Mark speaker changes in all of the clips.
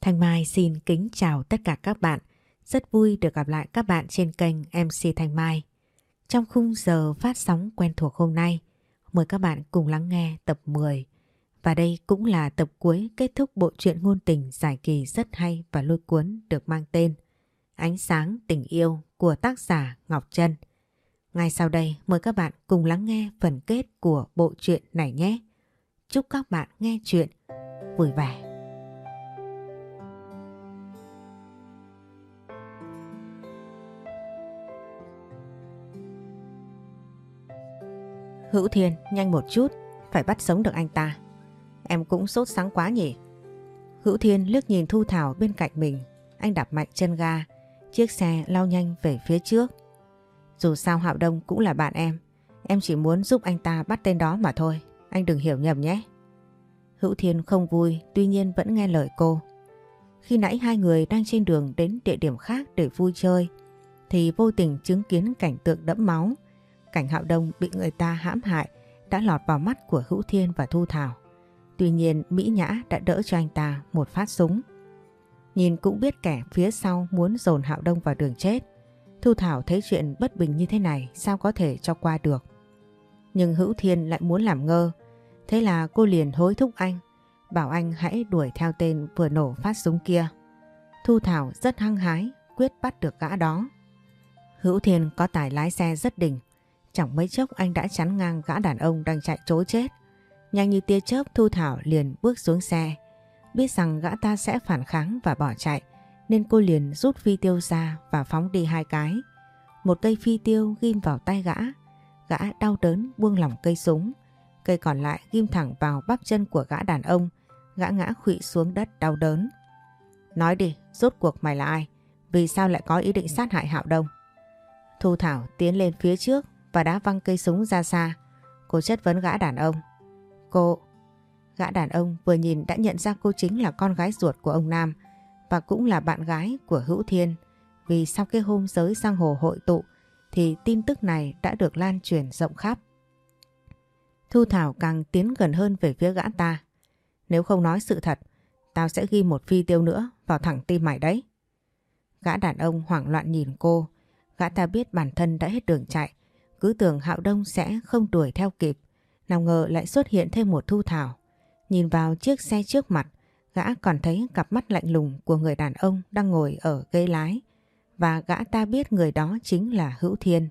Speaker 1: Thanh Mai xin kính chào tất cả các bạn. Rất vui được gặp lại các bạn trên kênh MC Thanh Mai. Trong khung giờ phát sóng quen thuộc hôm nay, mời các bạn cùng lắng nghe tập 10. Và đây cũng là tập cuối kết thúc bộ truyện ngôn tình giải kỳ rất hay và lôi cuốn được mang tên Ánh sáng tình yêu của tác giả Ngọc Trân. Ngay sau đây mời các bạn cùng lắng nghe phần kết của bộ truyện này nhé. Chúc các bạn nghe chuyện vui vẻ. Hữu Thiên nhanh một chút, phải bắt sống được anh ta. Em cũng sốt sáng quá nhỉ. Hữu Thiên liếc nhìn Thu Thảo bên cạnh mình, anh đạp mạnh chân ga, chiếc xe lao nhanh về phía trước. Dù sao Hạo Đông cũng là bạn em, em chỉ muốn giúp anh ta bắt tên đó mà thôi, anh đừng hiểu nhầm nhé. Hữu Thiên không vui, tuy nhiên vẫn nghe lời cô. Khi nãy hai người đang trên đường đến địa điểm khác để vui chơi, thì vô tình chứng kiến cảnh tượng đẫm máu, Cảnh hạo đông bị người ta hãm hại đã lọt vào mắt của Hữu Thiên và Thu Thảo. Tuy nhiên Mỹ Nhã đã đỡ cho anh ta một phát súng. Nhìn cũng biết kẻ phía sau muốn dồn hạo đông vào đường chết. Thu Thảo thấy chuyện bất bình như thế này sao có thể cho qua được. Nhưng Hữu Thiên lại muốn làm ngơ. Thế là cô liền hối thúc anh, bảo anh hãy đuổi theo tên vừa nổ phát súng kia. Thu Thảo rất hăng hái, quyết bắt được gã đó. Hữu Thiên có tài lái xe rất đỉnh, Chẳng mấy chốc anh đã chắn ngang gã đàn ông đang chạy trối chết. Nhanh như tia chớp Thu Thảo liền bước xuống xe. Biết rằng gã ta sẽ phản kháng và bỏ chạy nên cô liền rút phi tiêu ra và phóng đi hai cái. Một cây phi tiêu ghim vào tay gã. Gã đau đớn buông lỏng cây súng. Cây còn lại ghim thẳng vào bắp chân của gã đàn ông. Gã ngã khụy xuống đất đau đớn. Nói đi, rốt cuộc mày là ai? Vì sao lại có ý định sát hại Hạo Đông? Thu Thảo tiến lên phía trước và đã văng cây súng ra xa. Cô chất vấn gã đàn ông. Cô... Gã đàn ông vừa nhìn đã nhận ra cô chính là con gái ruột của ông Nam và cũng là bạn gái của Hữu Thiên. Vì sau cái hôm giới sang hồ hội tụ thì tin tức này đã được lan truyền rộng khắp. Thu Thảo càng tiến gần hơn về phía gã ta. Nếu không nói sự thật, tao sẽ ghi một phi tiêu nữa vào thẳng tim mày đấy. Gã đàn ông hoảng loạn nhìn cô, gã ta biết bản thân đã hết đường chạy cứ tưởng Hạo Đông sẽ không đuổi theo kịp, nào ngờ lại xuất hiện thêm một thu thảo. Nhìn vào chiếc xe trước mặt, gã còn thấy cặp mắt lạnh lùng của người đàn ông đang ngồi ở ghế lái và gã ta biết người đó chính là Hữu Thiên.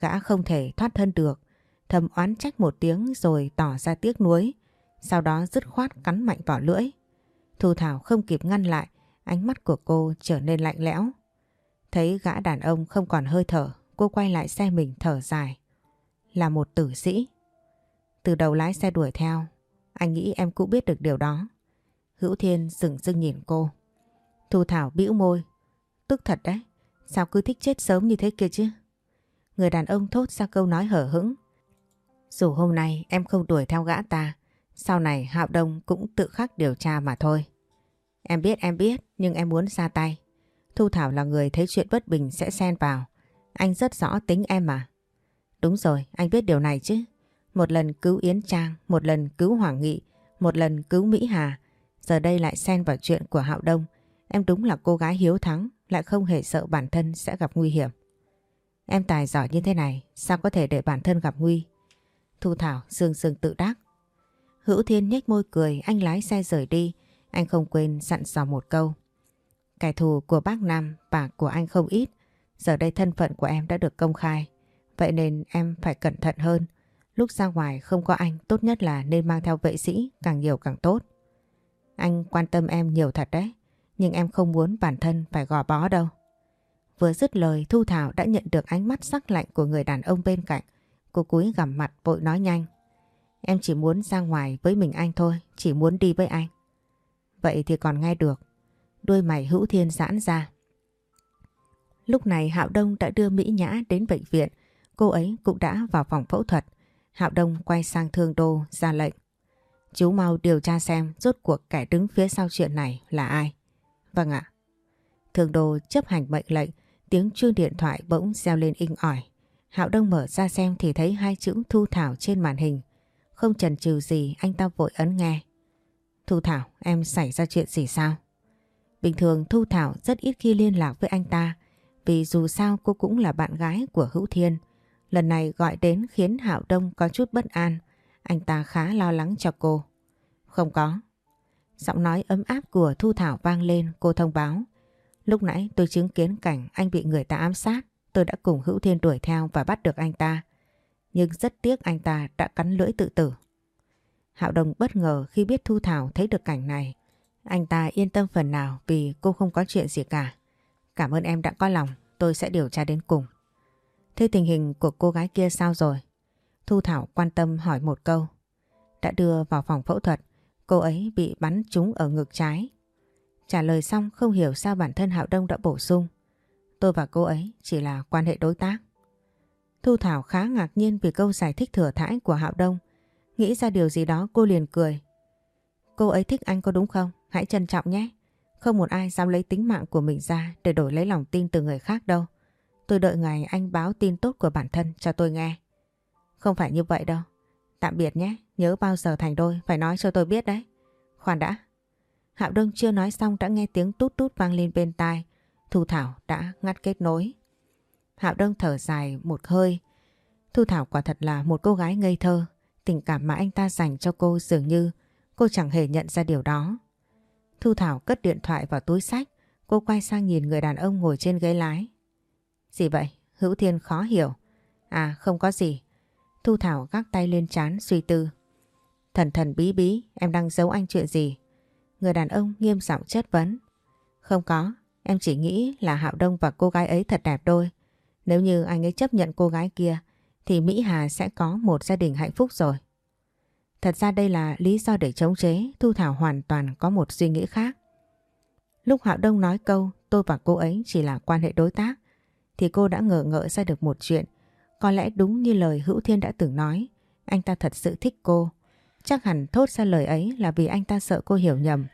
Speaker 1: Gã không thể thoát thân được, thầm oán trách một tiếng rồi tỏ ra tiếc nuối, sau đó dứt khoát cắn mạnh vào lưỡi. Thu Thảo không kịp ngăn lại, ánh mắt của cô trở nên lạnh lẽo. Thấy gã đàn ông không còn hơi thở, cô quay lại xe mình thở dài. Là một tử sĩ. Từ đầu lái xe đuổi theo, anh nghĩ em cũng biết được điều đó. Hữu Thiên dừng dưng nhìn cô. Thu Thảo bĩu môi. Tức thật đấy, sao cứ thích chết sớm như thế kia chứ? Người đàn ông thốt ra câu nói hở hững. Dù hôm nay em không đuổi theo gã ta, sau này Hạo Đông cũng tự khắc điều tra mà thôi. Em biết em biết, nhưng em muốn ra tay. Thu Thảo là người thấy chuyện bất bình sẽ xen vào. Anh rất rõ tính em mà. Đúng rồi, anh biết điều này chứ. Một lần cứu Yến Trang, một lần cứu Hoàng Nghị, một lần cứu Mỹ Hà. Giờ đây lại xen vào chuyện của Hạo Đông. Em đúng là cô gái hiếu thắng, lại không hề sợ bản thân sẽ gặp nguy hiểm. Em tài giỏi như thế này, sao có thể để bản thân gặp nguy? Thu Thảo sương sương tự đắc. Hữu Thiên nhếch môi cười, anh lái xe rời đi. Anh không quên dặn dò một câu. Kẻ thù của bác Nam và của anh không ít. Giờ đây thân phận của em đã được công khai, vậy nên em phải cẩn thận hơn. Lúc ra ngoài không có anh, tốt nhất là nên mang theo vệ sĩ, càng nhiều càng tốt. Anh quan tâm em nhiều thật đấy, nhưng em không muốn bản thân phải gò bó đâu. Vừa dứt lời Thu Thảo đã nhận được ánh mắt sắc lạnh của người đàn ông bên cạnh. Cô cúi gằm mặt vội nói nhanh. Em chỉ muốn ra ngoài với mình anh thôi, chỉ muốn đi với anh. Vậy thì còn nghe được. Đôi mày hữu thiên giãn ra. Lúc này Hạo Đông đã đưa Mỹ Nhã đến bệnh viện, cô ấy cũng đã vào phòng phẫu thuật. Hạo Đông quay sang Thương Đô ra lệnh. Chú mau điều tra xem rốt cuộc kẻ đứng phía sau chuyện này là ai. Vâng ạ. Thương Đô chấp hành mệnh lệnh, tiếng chuông điện thoại bỗng reo lên inh ỏi. Hạo Đông mở ra xem thì thấy hai chữ Thu Thảo trên màn hình. Không chần chừ gì anh ta vội ấn nghe. Thu Thảo, em xảy ra chuyện gì sao? Bình thường Thu Thảo rất ít khi liên lạc với anh ta vì dù sao cô cũng là bạn gái của Hữu Thiên. Lần này gọi đến khiến Hạo Đông có chút bất an. Anh ta khá lo lắng cho cô. Không có. Giọng nói ấm áp của Thu Thảo vang lên cô thông báo. Lúc nãy tôi chứng kiến cảnh anh bị người ta ám sát. Tôi đã cùng Hữu Thiên đuổi theo và bắt được anh ta. Nhưng rất tiếc anh ta đã cắn lưỡi tự tử. Hạo Đông bất ngờ khi biết Thu Thảo thấy được cảnh này. Anh ta yên tâm phần nào vì cô không có chuyện gì cả. Cảm ơn em đã có lòng, tôi sẽ điều tra đến cùng. Thế tình hình của cô gái kia sao rồi? Thu Thảo quan tâm hỏi một câu. Đã đưa vào phòng phẫu thuật, cô ấy bị bắn trúng ở ngực trái. Trả lời xong không hiểu sao bản thân Hạo Đông đã bổ sung. Tôi và cô ấy chỉ là quan hệ đối tác. Thu Thảo khá ngạc nhiên vì câu giải thích thừa thãi của Hạo Đông. Nghĩ ra điều gì đó cô liền cười. Cô ấy thích anh có đúng không? Hãy trân trọng nhé. Không một ai dám lấy tính mạng của mình ra để đổi lấy lòng tin từ người khác đâu. Tôi đợi ngày anh báo tin tốt của bản thân cho tôi nghe. Không phải như vậy đâu. Tạm biệt nhé, nhớ bao giờ thành đôi phải nói cho tôi biết đấy. Khoan đã. Hạo Đông chưa nói xong đã nghe tiếng tút tút vang lên bên tai. Thu Thảo đã ngắt kết nối. Hạo Đông thở dài một hơi. Thu Thảo quả thật là một cô gái ngây thơ. Tình cảm mà anh ta dành cho cô dường như cô chẳng hề nhận ra điều đó. Thu Thảo cất điện thoại vào túi sách. Cô quay sang nhìn người đàn ông ngồi trên ghế lái. Gì vậy? Hữu Thiên khó hiểu. À không có gì. Thu Thảo gác tay lên chán suy tư. Thần thần bí bí, em đang giấu anh chuyện gì? Người đàn ông nghiêm giọng chất vấn. Không có, em chỉ nghĩ là Hạo Đông và cô gái ấy thật đẹp đôi. Nếu như anh ấy chấp nhận cô gái kia thì Mỹ Hà sẽ có một gia đình hạnh phúc rồi. Thật ra đây là lý do để chống chế, Thu Thảo hoàn toàn có một suy nghĩ khác. Lúc Hạo Đông nói câu tôi và cô ấy chỉ là quan hệ đối tác thì cô đã ngờ ngợ ra được một chuyện. Có lẽ đúng như lời Hữu Thiên đã từng nói, anh ta thật sự thích cô. Chắc hẳn thốt ra lời ấy là vì anh ta sợ cô hiểu nhầm.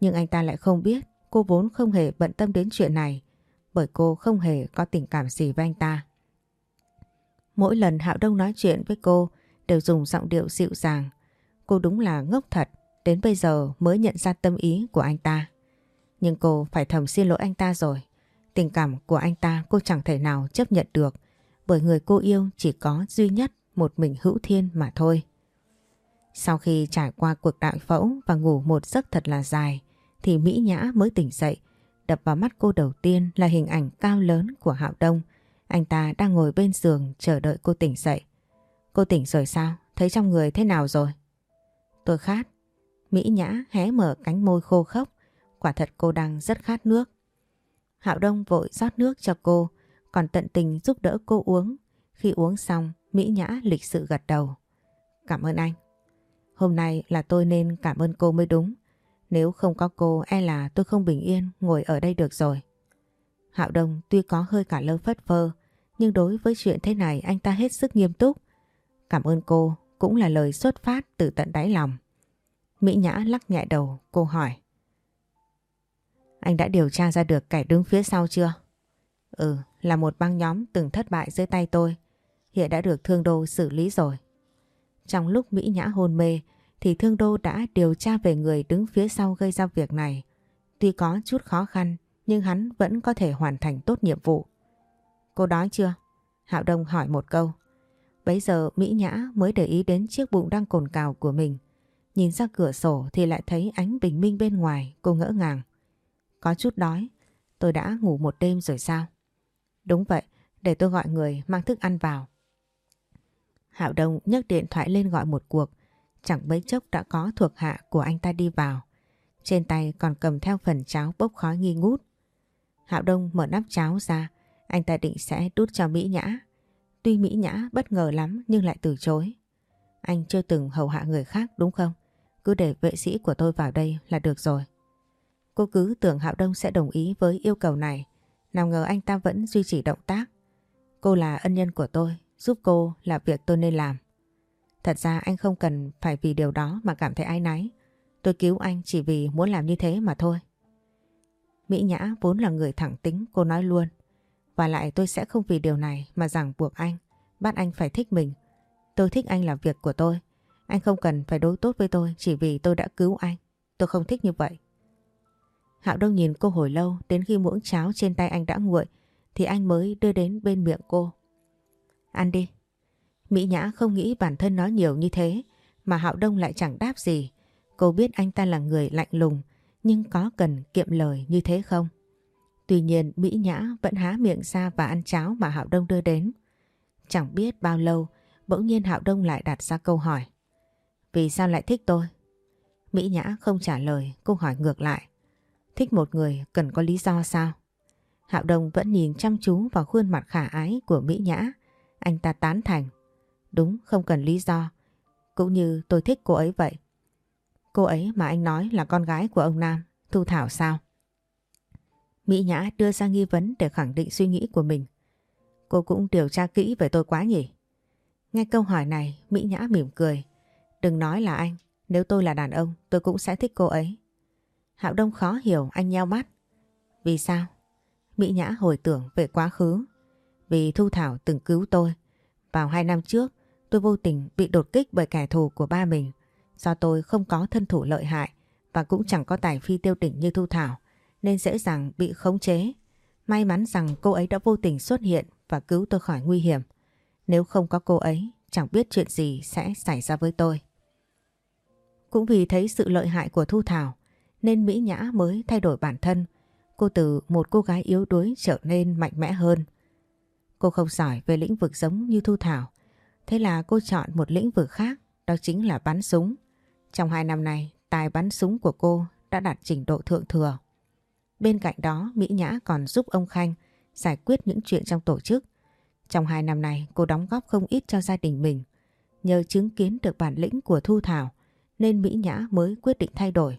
Speaker 1: Nhưng anh ta lại không biết cô vốn không hề bận tâm đến chuyện này bởi cô không hề có tình cảm gì với anh ta. Mỗi lần Hạo Đông nói chuyện với cô đều dùng giọng điệu dịu dàng. Cô đúng là ngốc thật, đến bây giờ mới nhận ra tâm ý của anh ta. Nhưng cô phải thầm xin lỗi anh ta rồi. Tình cảm của anh ta cô chẳng thể nào chấp nhận được bởi người cô yêu chỉ có duy nhất một mình hữu thiên mà thôi. Sau khi trải qua cuộc đại phẫu và ngủ một giấc thật là dài thì Mỹ Nhã mới tỉnh dậy. Đập vào mắt cô đầu tiên là hình ảnh cao lớn của Hạo Đông. Anh ta đang ngồi bên giường chờ đợi cô tỉnh dậy. Cô tỉnh rồi sao? Thấy trong người thế nào rồi? Tôi khát. Mỹ Nhã hé mở cánh môi khô khốc. Quả thật cô đang rất khát nước. Hạo Đông vội rót nước cho cô, còn tận tình giúp đỡ cô uống. Khi uống xong, Mỹ Nhã lịch sự gật đầu. Cảm ơn anh. Hôm nay là tôi nên cảm ơn cô mới đúng. Nếu không có cô e là tôi không bình yên ngồi ở đây được rồi. Hạo Đông tuy có hơi cả lơ phất phơ, nhưng đối với chuyện thế này anh ta hết sức nghiêm túc. Cảm ơn cô cũng là lời xuất phát từ tận đáy lòng. Mỹ Nhã lắc nhẹ đầu, cô hỏi. Anh đã điều tra ra được kẻ đứng phía sau chưa? Ừ, là một băng nhóm từng thất bại dưới tay tôi. Hiện đã được Thương Đô xử lý rồi. Trong lúc Mỹ Nhã hôn mê thì Thương Đô đã điều tra về người đứng phía sau gây ra việc này. Tuy có chút khó khăn nhưng hắn vẫn có thể hoàn thành tốt nhiệm vụ. Cô đói chưa? Hạo Đông hỏi một câu. Bấy giờ Mỹ Nhã mới để ý đến chiếc bụng đang cồn cào của mình. Nhìn ra cửa sổ thì lại thấy ánh bình minh bên ngoài, cô ngỡ ngàng. Có chút đói, tôi đã ngủ một đêm rồi sao? Đúng vậy, để tôi gọi người mang thức ăn vào. Hạo Đông nhấc điện thoại lên gọi một cuộc, chẳng mấy chốc đã có thuộc hạ của anh ta đi vào. Trên tay còn cầm theo phần cháo bốc khói nghi ngút. Hạo Đông mở nắp cháo ra, anh ta định sẽ đút cho Mỹ Nhã. Tuy Mỹ Nhã bất ngờ lắm nhưng lại từ chối. Anh chưa từng hầu hạ người khác đúng không? Cứ để vệ sĩ của tôi vào đây là được rồi. Cô cứ tưởng Hạo Đông sẽ đồng ý với yêu cầu này. Nào ngờ anh ta vẫn duy trì động tác. Cô là ân nhân của tôi, giúp cô là việc tôi nên làm. Thật ra anh không cần phải vì điều đó mà cảm thấy ái náy. Tôi cứu anh chỉ vì muốn làm như thế mà thôi. Mỹ Nhã vốn là người thẳng tính, cô nói luôn. Và lại tôi sẽ không vì điều này mà ràng buộc anh, bắt anh phải thích mình. Tôi thích anh là việc của tôi. Anh không cần phải đối tốt với tôi chỉ vì tôi đã cứu anh. Tôi không thích như vậy. Hạo Đông nhìn cô hồi lâu đến khi muỗng cháo trên tay anh đã nguội thì anh mới đưa đến bên miệng cô. Ăn đi. Mỹ Nhã không nghĩ bản thân nói nhiều như thế mà Hạo Đông lại chẳng đáp gì. Cô biết anh ta là người lạnh lùng nhưng có cần kiệm lời như thế không? Tuy nhiên Mỹ Nhã vẫn há miệng ra và ăn cháo mà Hạo Đông đưa đến. Chẳng biết bao lâu bỗng nhiên Hạo Đông lại đặt ra câu hỏi. Vì sao lại thích tôi? Mỹ Nhã không trả lời, cô hỏi ngược lại. Thích một người cần có lý do sao? Hạo Đông vẫn nhìn chăm chú vào khuôn mặt khả ái của Mỹ Nhã. Anh ta tán thành. Đúng, không cần lý do. Cũng như tôi thích cô ấy vậy. Cô ấy mà anh nói là con gái của ông Nam, Thu Thảo sao? Mỹ Nhã đưa ra nghi vấn để khẳng định suy nghĩ của mình. Cô cũng điều tra kỹ về tôi quá nhỉ? Nghe câu hỏi này, Mỹ Nhã mỉm cười. Đừng nói là anh, nếu tôi là đàn ông tôi cũng sẽ thích cô ấy. Hạo Đông khó hiểu anh nheo mắt. Vì sao? Mỹ Nhã hồi tưởng về quá khứ. Vì Thu Thảo từng cứu tôi. Vào hai năm trước tôi vô tình bị đột kích bởi kẻ thù của ba mình. Do tôi không có thân thủ lợi hại và cũng chẳng có tài phi tiêu đỉnh như Thu Thảo nên dễ dàng bị khống chế. May mắn rằng cô ấy đã vô tình xuất hiện và cứu tôi khỏi nguy hiểm. Nếu không có cô ấy, chẳng biết chuyện gì sẽ xảy ra với tôi. Cũng vì thấy sự lợi hại của Thu Thảo nên Mỹ Nhã mới thay đổi bản thân. Cô từ một cô gái yếu đuối trở nên mạnh mẽ hơn. Cô không giỏi về lĩnh vực giống như Thu Thảo. Thế là cô chọn một lĩnh vực khác, đó chính là bắn súng. Trong hai năm này, tài bắn súng của cô đã đạt trình độ thượng thừa. Bên cạnh đó, Mỹ Nhã còn giúp ông Khanh giải quyết những chuyện trong tổ chức. Trong hai năm này, cô đóng góp không ít cho gia đình mình. Nhờ chứng kiến được bản lĩnh của Thu Thảo, nên Mỹ Nhã mới quyết định thay đổi.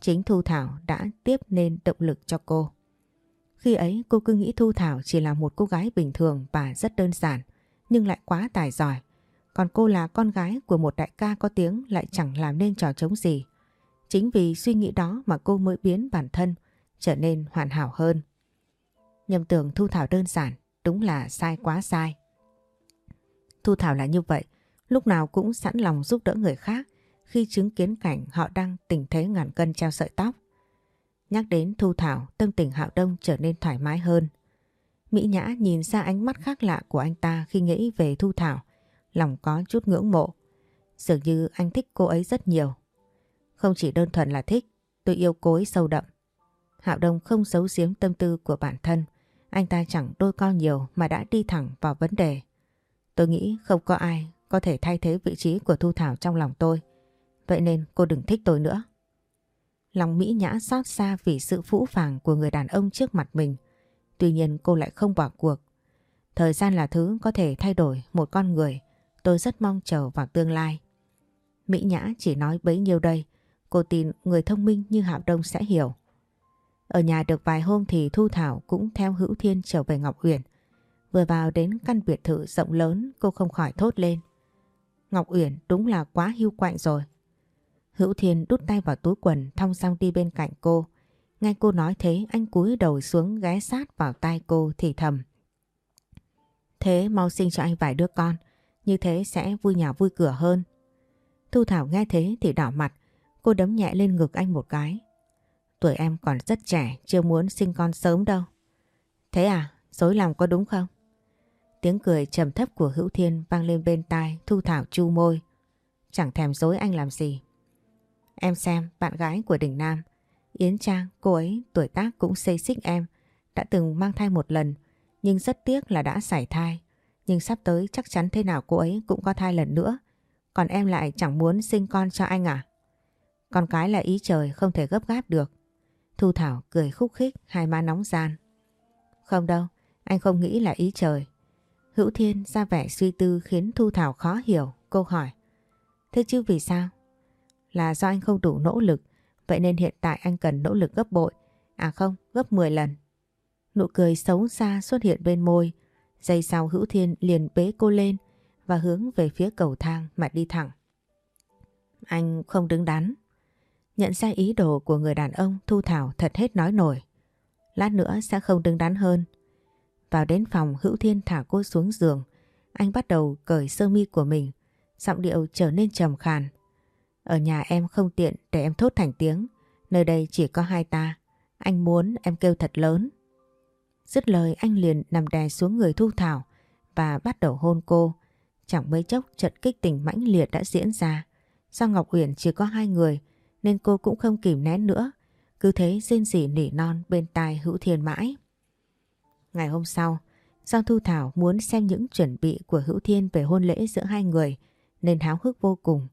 Speaker 1: Chính Thu Thảo đã tiếp nên động lực cho cô. Khi ấy cô cứ nghĩ Thu Thảo chỉ là một cô gái bình thường và rất đơn giản, nhưng lại quá tài giỏi. Còn cô là con gái của một đại ca có tiếng lại chẳng làm nên trò chống gì. Chính vì suy nghĩ đó mà cô mới biến bản thân trở nên hoàn hảo hơn. Nhầm tưởng Thu Thảo đơn giản, đúng là sai quá sai. Thu Thảo là như vậy, lúc nào cũng sẵn lòng giúp đỡ người khác khi chứng kiến cảnh họ đang tình thế ngàn cân treo sợi tóc. Nhắc đến Thu Thảo, tâm tình Hạo Đông trở nên thoải mái hơn. Mỹ Nhã nhìn ra ánh mắt khác lạ của anh ta khi nghĩ về Thu Thảo, lòng có chút ngưỡng mộ. Dường như anh thích cô ấy rất nhiều. Không chỉ đơn thuần là thích, tôi yêu cô ấy sâu đậm. Hạo Đông không giấu giếm tâm tư của bản thân. Anh ta chẳng đôi co nhiều mà đã đi thẳng vào vấn đề. Tôi nghĩ không có ai có thể thay thế vị trí của Thu Thảo trong lòng tôi. Vậy nên cô đừng thích tôi nữa. Lòng Mỹ Nhã xót xa vì sự phũ phàng của người đàn ông trước mặt mình. Tuy nhiên cô lại không bỏ cuộc. Thời gian là thứ có thể thay đổi một con người. Tôi rất mong chờ vào tương lai. Mỹ Nhã chỉ nói bấy nhiêu đây. Cô tin người thông minh như Hạo Đông sẽ hiểu. Ở nhà được vài hôm thì Thu Thảo cũng theo Hữu Thiên trở về Ngọc Uyển. Vừa vào đến căn biệt thự rộng lớn cô không khỏi thốt lên. Ngọc Uyển đúng là quá hưu quạnh rồi. Hữu Thiên đút tay vào túi quần thong xong đi bên cạnh cô. Ngay cô nói thế anh cúi đầu xuống ghé sát vào tai cô thì thầm. Thế mau sinh cho anh vài đứa con, như thế sẽ vui nhà vui cửa hơn. Thu Thảo nghe thế thì đỏ mặt, cô đấm nhẹ lên ngực anh một cái. Tuổi em còn rất trẻ, chưa muốn sinh con sớm đâu. Thế à, dối lòng có đúng không? Tiếng cười trầm thấp của Hữu Thiên vang lên bên tai Thu Thảo chu môi. Chẳng thèm dối anh làm gì. Em xem bạn gái của Đình Nam, Yến Trang, cô ấy tuổi tác cũng xây xích em, đã từng mang thai một lần, nhưng rất tiếc là đã sảy thai. Nhưng sắp tới chắc chắn thế nào cô ấy cũng có thai lần nữa. Còn em lại chẳng muốn sinh con cho anh à? Con cái là ý trời không thể gấp gáp được. Thu Thảo cười khúc khích hai má nóng gian. Không đâu, anh không nghĩ là ý trời. Hữu Thiên ra vẻ suy tư khiến Thu Thảo khó hiểu. Cô hỏi. Thế chứ vì sao? Là do anh không đủ nỗ lực. Vậy nên hiện tại anh cần nỗ lực gấp bội. À không, gấp 10 lần. Nụ cười xấu xa xuất hiện bên môi. Giây sau Hữu Thiên liền bế cô lên và hướng về phía cầu thang mà đi thẳng. Anh không đứng đắn. Nhận ra ý đồ của người đàn ông, Thu Thảo thật hết nói nổi. Lát nữa sẽ không đứng đắn hơn. Vào đến phòng Hữu Thiên thả cô xuống giường. Anh bắt đầu cởi sơ mi của mình. Giọng điệu trở nên trầm khàn. Ở nhà em không tiện để em thốt thành tiếng. Nơi đây chỉ có hai ta. Anh muốn em kêu thật lớn. Dứt lời, anh liền nằm đè xuống người Thu Thảo và bắt đầu hôn cô. Chẳng mấy chốc, trận kích tình mãnh liệt đã diễn ra. Do Ngọc Uyển chỉ có hai người nên cô cũng không kìm nén nữa. Cứ thế rên rỉ nỉ non bên tai Hữu Thiên mãi. Ngày hôm sau, do Thu Thảo muốn xem những chuẩn bị của Hữu Thiên về hôn lễ giữa hai người nên háo hức vô cùng.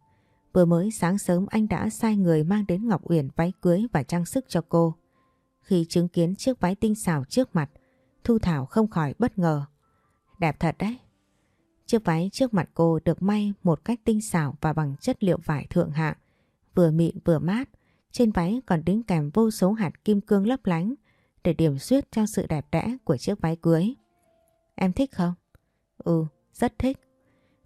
Speaker 1: Vừa mới sáng sớm anh đã sai người mang đến Ngọc Uyển váy cưới và trang sức cho cô. Khi chứng kiến chiếc váy tinh xảo trước mặt, Thu Thảo không khỏi bất ngờ. Đẹp thật đấy. Chiếc váy trước mặt cô được may một cách tinh xảo và bằng chất liệu vải thượng hạng, vừa mịn vừa mát. Trên váy còn đính kèm vô số hạt kim cương lấp lánh để điểm xuyết cho sự đẹp đẽ của chiếc váy cưới. Em thích không? Ừ, rất thích.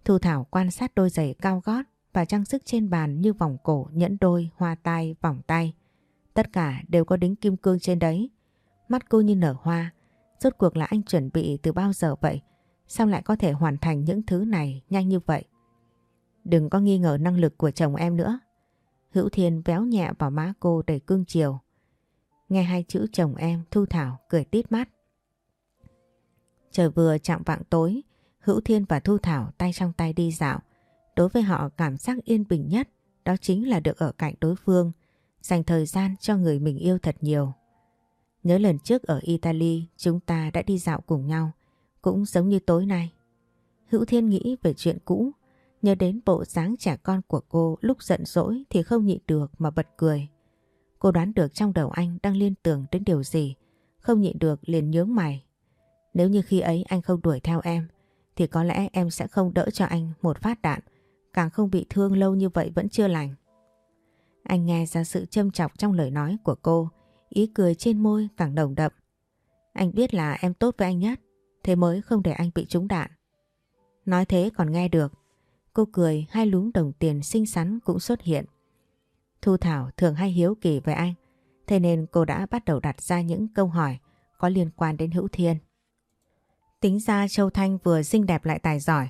Speaker 1: Thu Thảo quan sát đôi giày cao gót và trang sức trên bàn như vòng cổ, nhẫn đôi, hoa tai, vòng tay. Tất cả đều có đính kim cương trên đấy. Mắt cô như nở hoa. Rốt cuộc là anh chuẩn bị từ bao giờ vậy? Sao lại có thể hoàn thành những thứ này nhanh như vậy? Đừng có nghi ngờ năng lực của chồng em nữa. Hữu Thiên véo nhẹ vào má cô đầy cương chiều. Nghe hai chữ chồng em Thu Thảo cười tít mắt. Trời vừa chạm vạng tối, Hữu Thiên và Thu Thảo tay trong tay đi dạo. Đối với họ cảm giác yên bình nhất đó chính là được ở cạnh đối phương, dành thời gian cho người mình yêu thật nhiều. Nhớ lần trước ở Italy chúng ta đã đi dạo cùng nhau, cũng giống như tối nay. Hữu Thiên nghĩ về chuyện cũ, nhớ đến bộ dáng trẻ con của cô lúc giận dỗi thì không nhịn được mà bật cười. Cô đoán được trong đầu anh đang liên tưởng đến điều gì, không nhịn được liền nhướng mày. Nếu như khi ấy anh không đuổi theo em, thì có lẽ em sẽ không đỡ cho anh một phát đạn, càng không bị thương lâu như vậy vẫn chưa lành. Anh nghe ra sự châm chọc trong lời nói của cô, ý cười trên môi càng nồng đậm. Anh biết là em tốt với anh nhất, thế mới không để anh bị trúng đạn. Nói thế còn nghe được, cô cười hai lúm đồng tiền xinh xắn cũng xuất hiện. Thu Thảo thường hay hiếu kỳ về anh, thế nên cô đã bắt đầu đặt ra những câu hỏi có liên quan đến Hữu Thiên. Tính ra Châu Thanh vừa xinh đẹp lại tài giỏi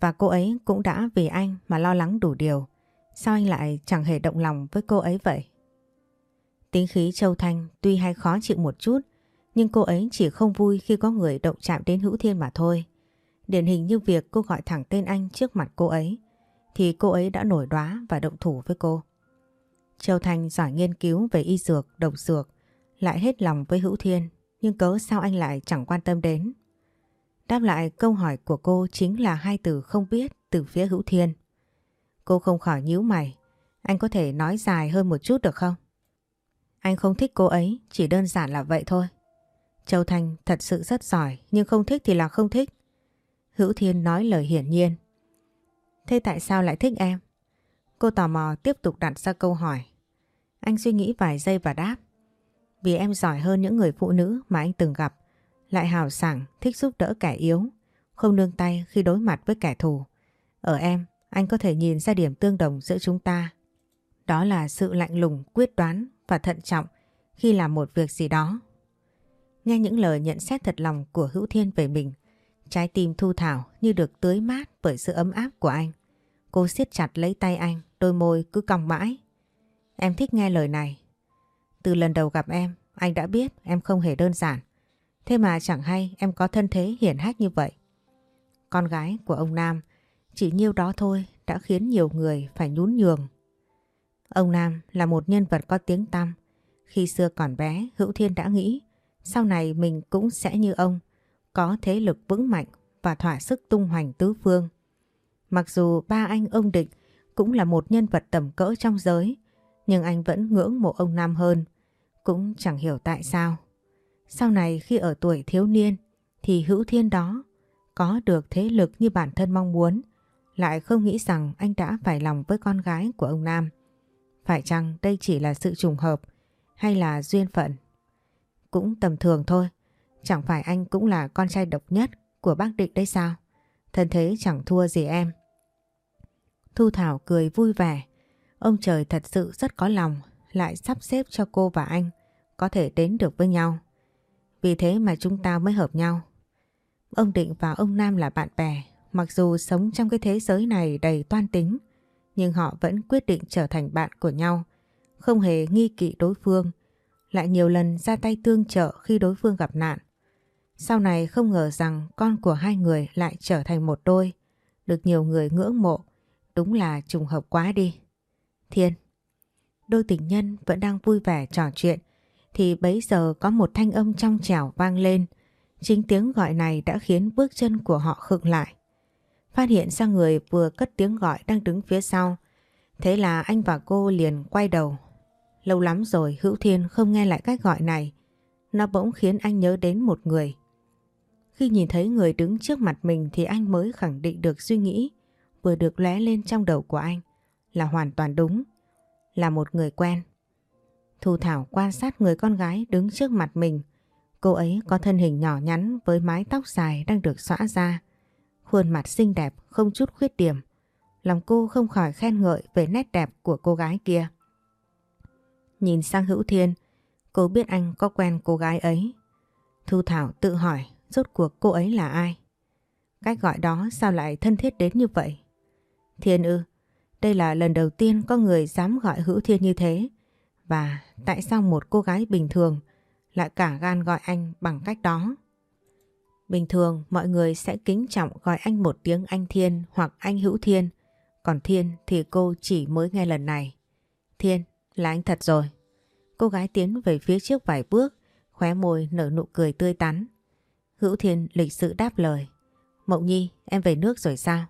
Speaker 1: và cô ấy cũng đã vì anh mà lo lắng đủ điều. Sao anh lại chẳng hề động lòng với cô ấy vậy? Tính khí Châu Thanh tuy hay khó chịu một chút nhưng cô ấy chỉ không vui khi có người động chạm đến Hữu Thiên mà thôi. Điển hình như việc cô gọi thẳng tên anh trước mặt cô ấy thì cô ấy đã nổi đoá và động thủ với cô. Châu Thành giỏi nghiên cứu về y dược, độc dược lại hết lòng với Hữu Thiên nhưng cớ sao anh lại chẳng quan tâm đến Đáp lại câu hỏi của cô chính là hai từ không biết từ phía Hữu Thiên. Cô không khỏi nhíu mày. Anh có thể nói dài hơn một chút được không? Anh không thích cô ấy, chỉ đơn giản là vậy thôi. Châu Thành thật sự rất giỏi, nhưng không thích thì là không thích. Hữu Thiên nói lời hiển nhiên. Thế tại sao lại thích em? Cô tò mò tiếp tục đặt ra câu hỏi. Anh suy nghĩ vài giây và đáp. Vì em giỏi hơn những người phụ nữ mà anh từng gặp lại hào sảng, thích giúp đỡ kẻ yếu, không nương tay khi đối mặt với kẻ thù. Ở em, anh có thể nhìn ra điểm tương đồng giữa chúng ta. Đó là sự lạnh lùng, quyết đoán và thận trọng khi làm một việc gì đó. Nghe những lời nhận xét thật lòng của Hữu Thiên về mình, trái tim Thu Thảo như được tưới mát bởi sự ấm áp của anh. Cô siết chặt lấy tay anh, đôi môi cứ cong mãi. Em thích nghe lời này. Từ lần đầu gặp em, anh đã biết em không hề đơn giản. Thế mà chẳng hay em có thân thế hiển hách như vậy. Con gái của ông Nam chỉ nhiêu đó thôi đã khiến nhiều người phải nhún nhường. Ông Nam là một nhân vật có tiếng tăm. Khi xưa còn bé, Hữu Thiên đã nghĩ sau này mình cũng sẽ như ông, có thế lực vững mạnh và thỏa sức tung hoành tứ phương. Mặc dù ba anh ông Địch cũng là một nhân vật tầm cỡ trong giới, nhưng anh vẫn ngưỡng mộ ông Nam hơn. Cũng chẳng hiểu tại sao. Sau này khi ở tuổi thiếu niên thì hữu thiên đó có được thế lực như bản thân mong muốn lại không nghĩ rằng anh đã phải lòng với con gái của ông Nam. Phải chăng đây chỉ là sự trùng hợp hay là duyên phận? Cũng tầm thường thôi, chẳng phải anh cũng là con trai độc nhất của bác Định đấy sao? Thân thế chẳng thua gì em. Thu Thảo cười vui vẻ, ông trời thật sự rất có lòng lại sắp xếp cho cô và anh có thể đến được với nhau. Vì thế mà chúng ta mới hợp nhau. Ông Định và ông Nam là bạn bè, mặc dù sống trong cái thế giới này đầy toan tính, nhưng họ vẫn quyết định trở thành bạn của nhau, không hề nghi kỵ đối phương, lại nhiều lần ra tay tương trợ khi đối phương gặp nạn. Sau này không ngờ rằng con của hai người lại trở thành một đôi, được nhiều người ngưỡng mộ, đúng là trùng hợp quá đi. Thiên Đôi tình nhân vẫn đang vui vẻ trò chuyện, thì bấy giờ có một thanh âm trong trẻo vang lên. Chính tiếng gọi này đã khiến bước chân của họ khựng lại. Phát hiện ra người vừa cất tiếng gọi đang đứng phía sau. Thế là anh và cô liền quay đầu. Lâu lắm rồi Hữu Thiên không nghe lại cách gọi này. Nó bỗng khiến anh nhớ đến một người. Khi nhìn thấy người đứng trước mặt mình thì anh mới khẳng định được suy nghĩ vừa được lóe lên trong đầu của anh là hoàn toàn đúng. Là một người quen. Thu Thảo quan sát người con gái đứng trước mặt mình. Cô ấy có thân hình nhỏ nhắn với mái tóc dài đang được xõa ra. Khuôn mặt xinh đẹp không chút khuyết điểm. Lòng cô không khỏi khen ngợi về nét đẹp của cô gái kia. Nhìn sang Hữu Thiên, cô biết anh có quen cô gái ấy. Thu Thảo tự hỏi rốt cuộc cô ấy là ai? Cách gọi đó sao lại thân thiết đến như vậy? Thiên ư, đây là lần đầu tiên có người dám gọi Hữu Thiên như thế. Và tại sao một cô gái bình thường lại cả gan gọi anh bằng cách đó? Bình thường mọi người sẽ kính trọng gọi anh một tiếng anh Thiên hoặc anh Hữu Thiên. Còn Thiên thì cô chỉ mới nghe lần này. Thiên, là anh thật rồi. Cô gái tiến về phía trước vài bước, khóe môi nở nụ cười tươi tắn. Hữu Thiên lịch sự đáp lời. Mộng Nhi, em về nước rồi sao?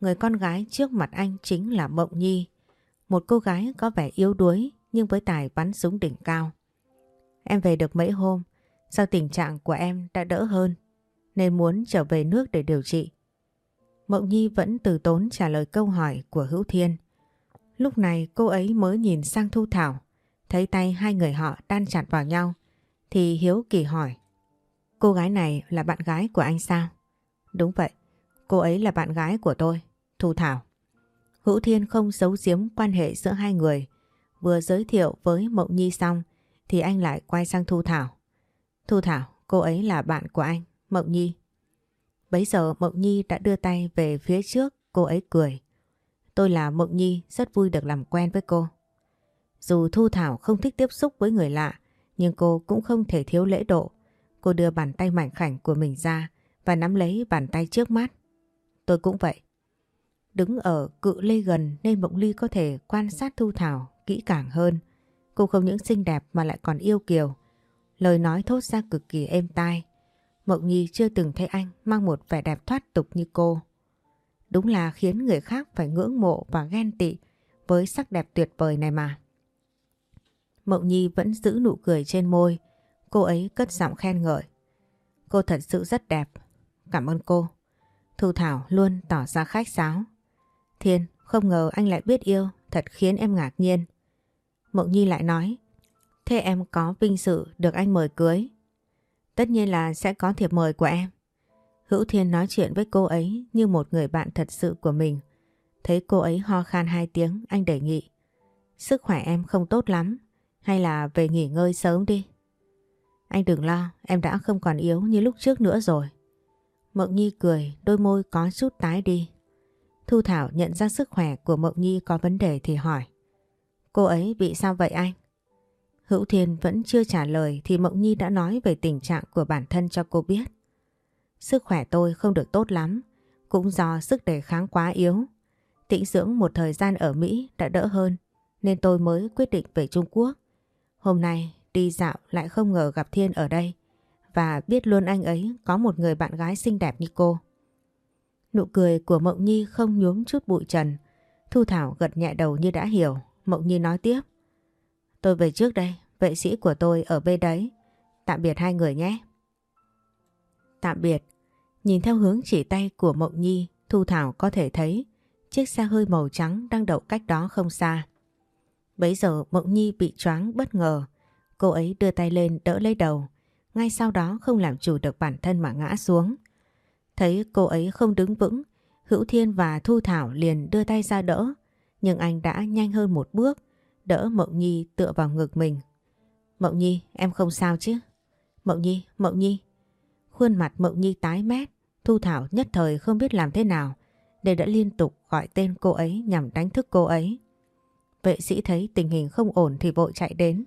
Speaker 1: Người con gái trước mặt anh chính là Mộng Nhi. Một cô gái có vẻ yếu đuối nhưng với tài bắn súng đỉnh cao. Em về được mấy hôm, sau tình trạng của em đã đỡ hơn, nên muốn trở về nước để điều trị. Mộng Nhi vẫn từ tốn trả lời câu hỏi của Hữu Thiên. Lúc này cô ấy mới nhìn sang Thu Thảo, thấy tay hai người họ đan chặt vào nhau, thì Hiếu kỳ hỏi. Cô gái này là bạn gái của anh sao? Đúng vậy, cô ấy là bạn gái của tôi, Thu Thảo. Hữu Thiên không giấu giếm quan hệ giữa hai người, vừa giới thiệu với Mộng Nhi xong thì anh lại quay sang Thu Thảo. Thu Thảo, cô ấy là bạn của anh, Mộng Nhi. Bấy giờ Mộng Nhi đã đưa tay về phía trước, cô ấy cười. Tôi là Mộng Nhi, rất vui được làm quen với cô. Dù Thu Thảo không thích tiếp xúc với người lạ, nhưng cô cũng không thể thiếu lễ độ. Cô đưa bàn tay mảnh khảnh của mình ra và nắm lấy bàn tay trước mắt. Tôi cũng vậy. Đứng ở cự lê gần nên Mộng Ly có thể quan sát Thu Thảo kỹ càng hơn. Cô không những xinh đẹp mà lại còn yêu kiều. Lời nói thốt ra cực kỳ êm tai. Mộng Nhi chưa từng thấy anh mang một vẻ đẹp thoát tục như cô. Đúng là khiến người khác phải ngưỡng mộ và ghen tị với sắc đẹp tuyệt vời này mà. Mộng Nhi vẫn giữ nụ cười trên môi. Cô ấy cất giọng khen ngợi. Cô thật sự rất đẹp. Cảm ơn cô. Thu Thảo luôn tỏ ra khách sáo. Thiên, không ngờ anh lại biết yêu, thật khiến em ngạc nhiên. Mộng Nhi lại nói, thế em có vinh dự được anh mời cưới. Tất nhiên là sẽ có thiệp mời của em. Hữu Thiên nói chuyện với cô ấy như một người bạn thật sự của mình. Thấy cô ấy ho khan hai tiếng, anh đề nghị. Sức khỏe em không tốt lắm, hay là về nghỉ ngơi sớm đi. Anh đừng lo, em đã không còn yếu như lúc trước nữa rồi. Mộng Nhi cười, đôi môi có chút tái đi. Thu Thảo nhận ra sức khỏe của Mộng Nhi có vấn đề thì hỏi. Cô ấy bị sao vậy anh? Hữu Thiên vẫn chưa trả lời thì Mộng Nhi đã nói về tình trạng của bản thân cho cô biết. Sức khỏe tôi không được tốt lắm, cũng do sức đề kháng quá yếu. Tĩnh dưỡng một thời gian ở Mỹ đã đỡ hơn, nên tôi mới quyết định về Trung Quốc. Hôm nay đi dạo lại không ngờ gặp Thiên ở đây và biết luôn anh ấy có một người bạn gái xinh đẹp như cô. Nụ cười của Mộng Nhi không nhuốm chút bụi trần. Thu Thảo gật nhẹ đầu như đã hiểu. Mộng Nhi nói tiếp. Tôi về trước đây, vệ sĩ của tôi ở bên đấy. Tạm biệt hai người nhé. Tạm biệt. Nhìn theo hướng chỉ tay của Mộng Nhi, Thu Thảo có thể thấy chiếc xe hơi màu trắng đang đậu cách đó không xa. Bấy giờ Mộng Nhi bị choáng bất ngờ. Cô ấy đưa tay lên đỡ lấy đầu. Ngay sau đó không làm chủ được bản thân mà ngã xuống. Thấy cô ấy không đứng vững, Hữu Thiên và Thu Thảo liền đưa tay ra đỡ. Nhưng anh đã nhanh hơn một bước, đỡ Mộng Nhi tựa vào ngực mình. Mộng Nhi, em không sao chứ? Mộng Nhi, Mộng Nhi. Khuôn mặt Mộng Nhi tái mét, Thu Thảo nhất thời không biết làm thế nào, để đã liên tục gọi tên cô ấy nhằm đánh thức cô ấy. Vệ sĩ thấy tình hình không ổn thì vội chạy đến.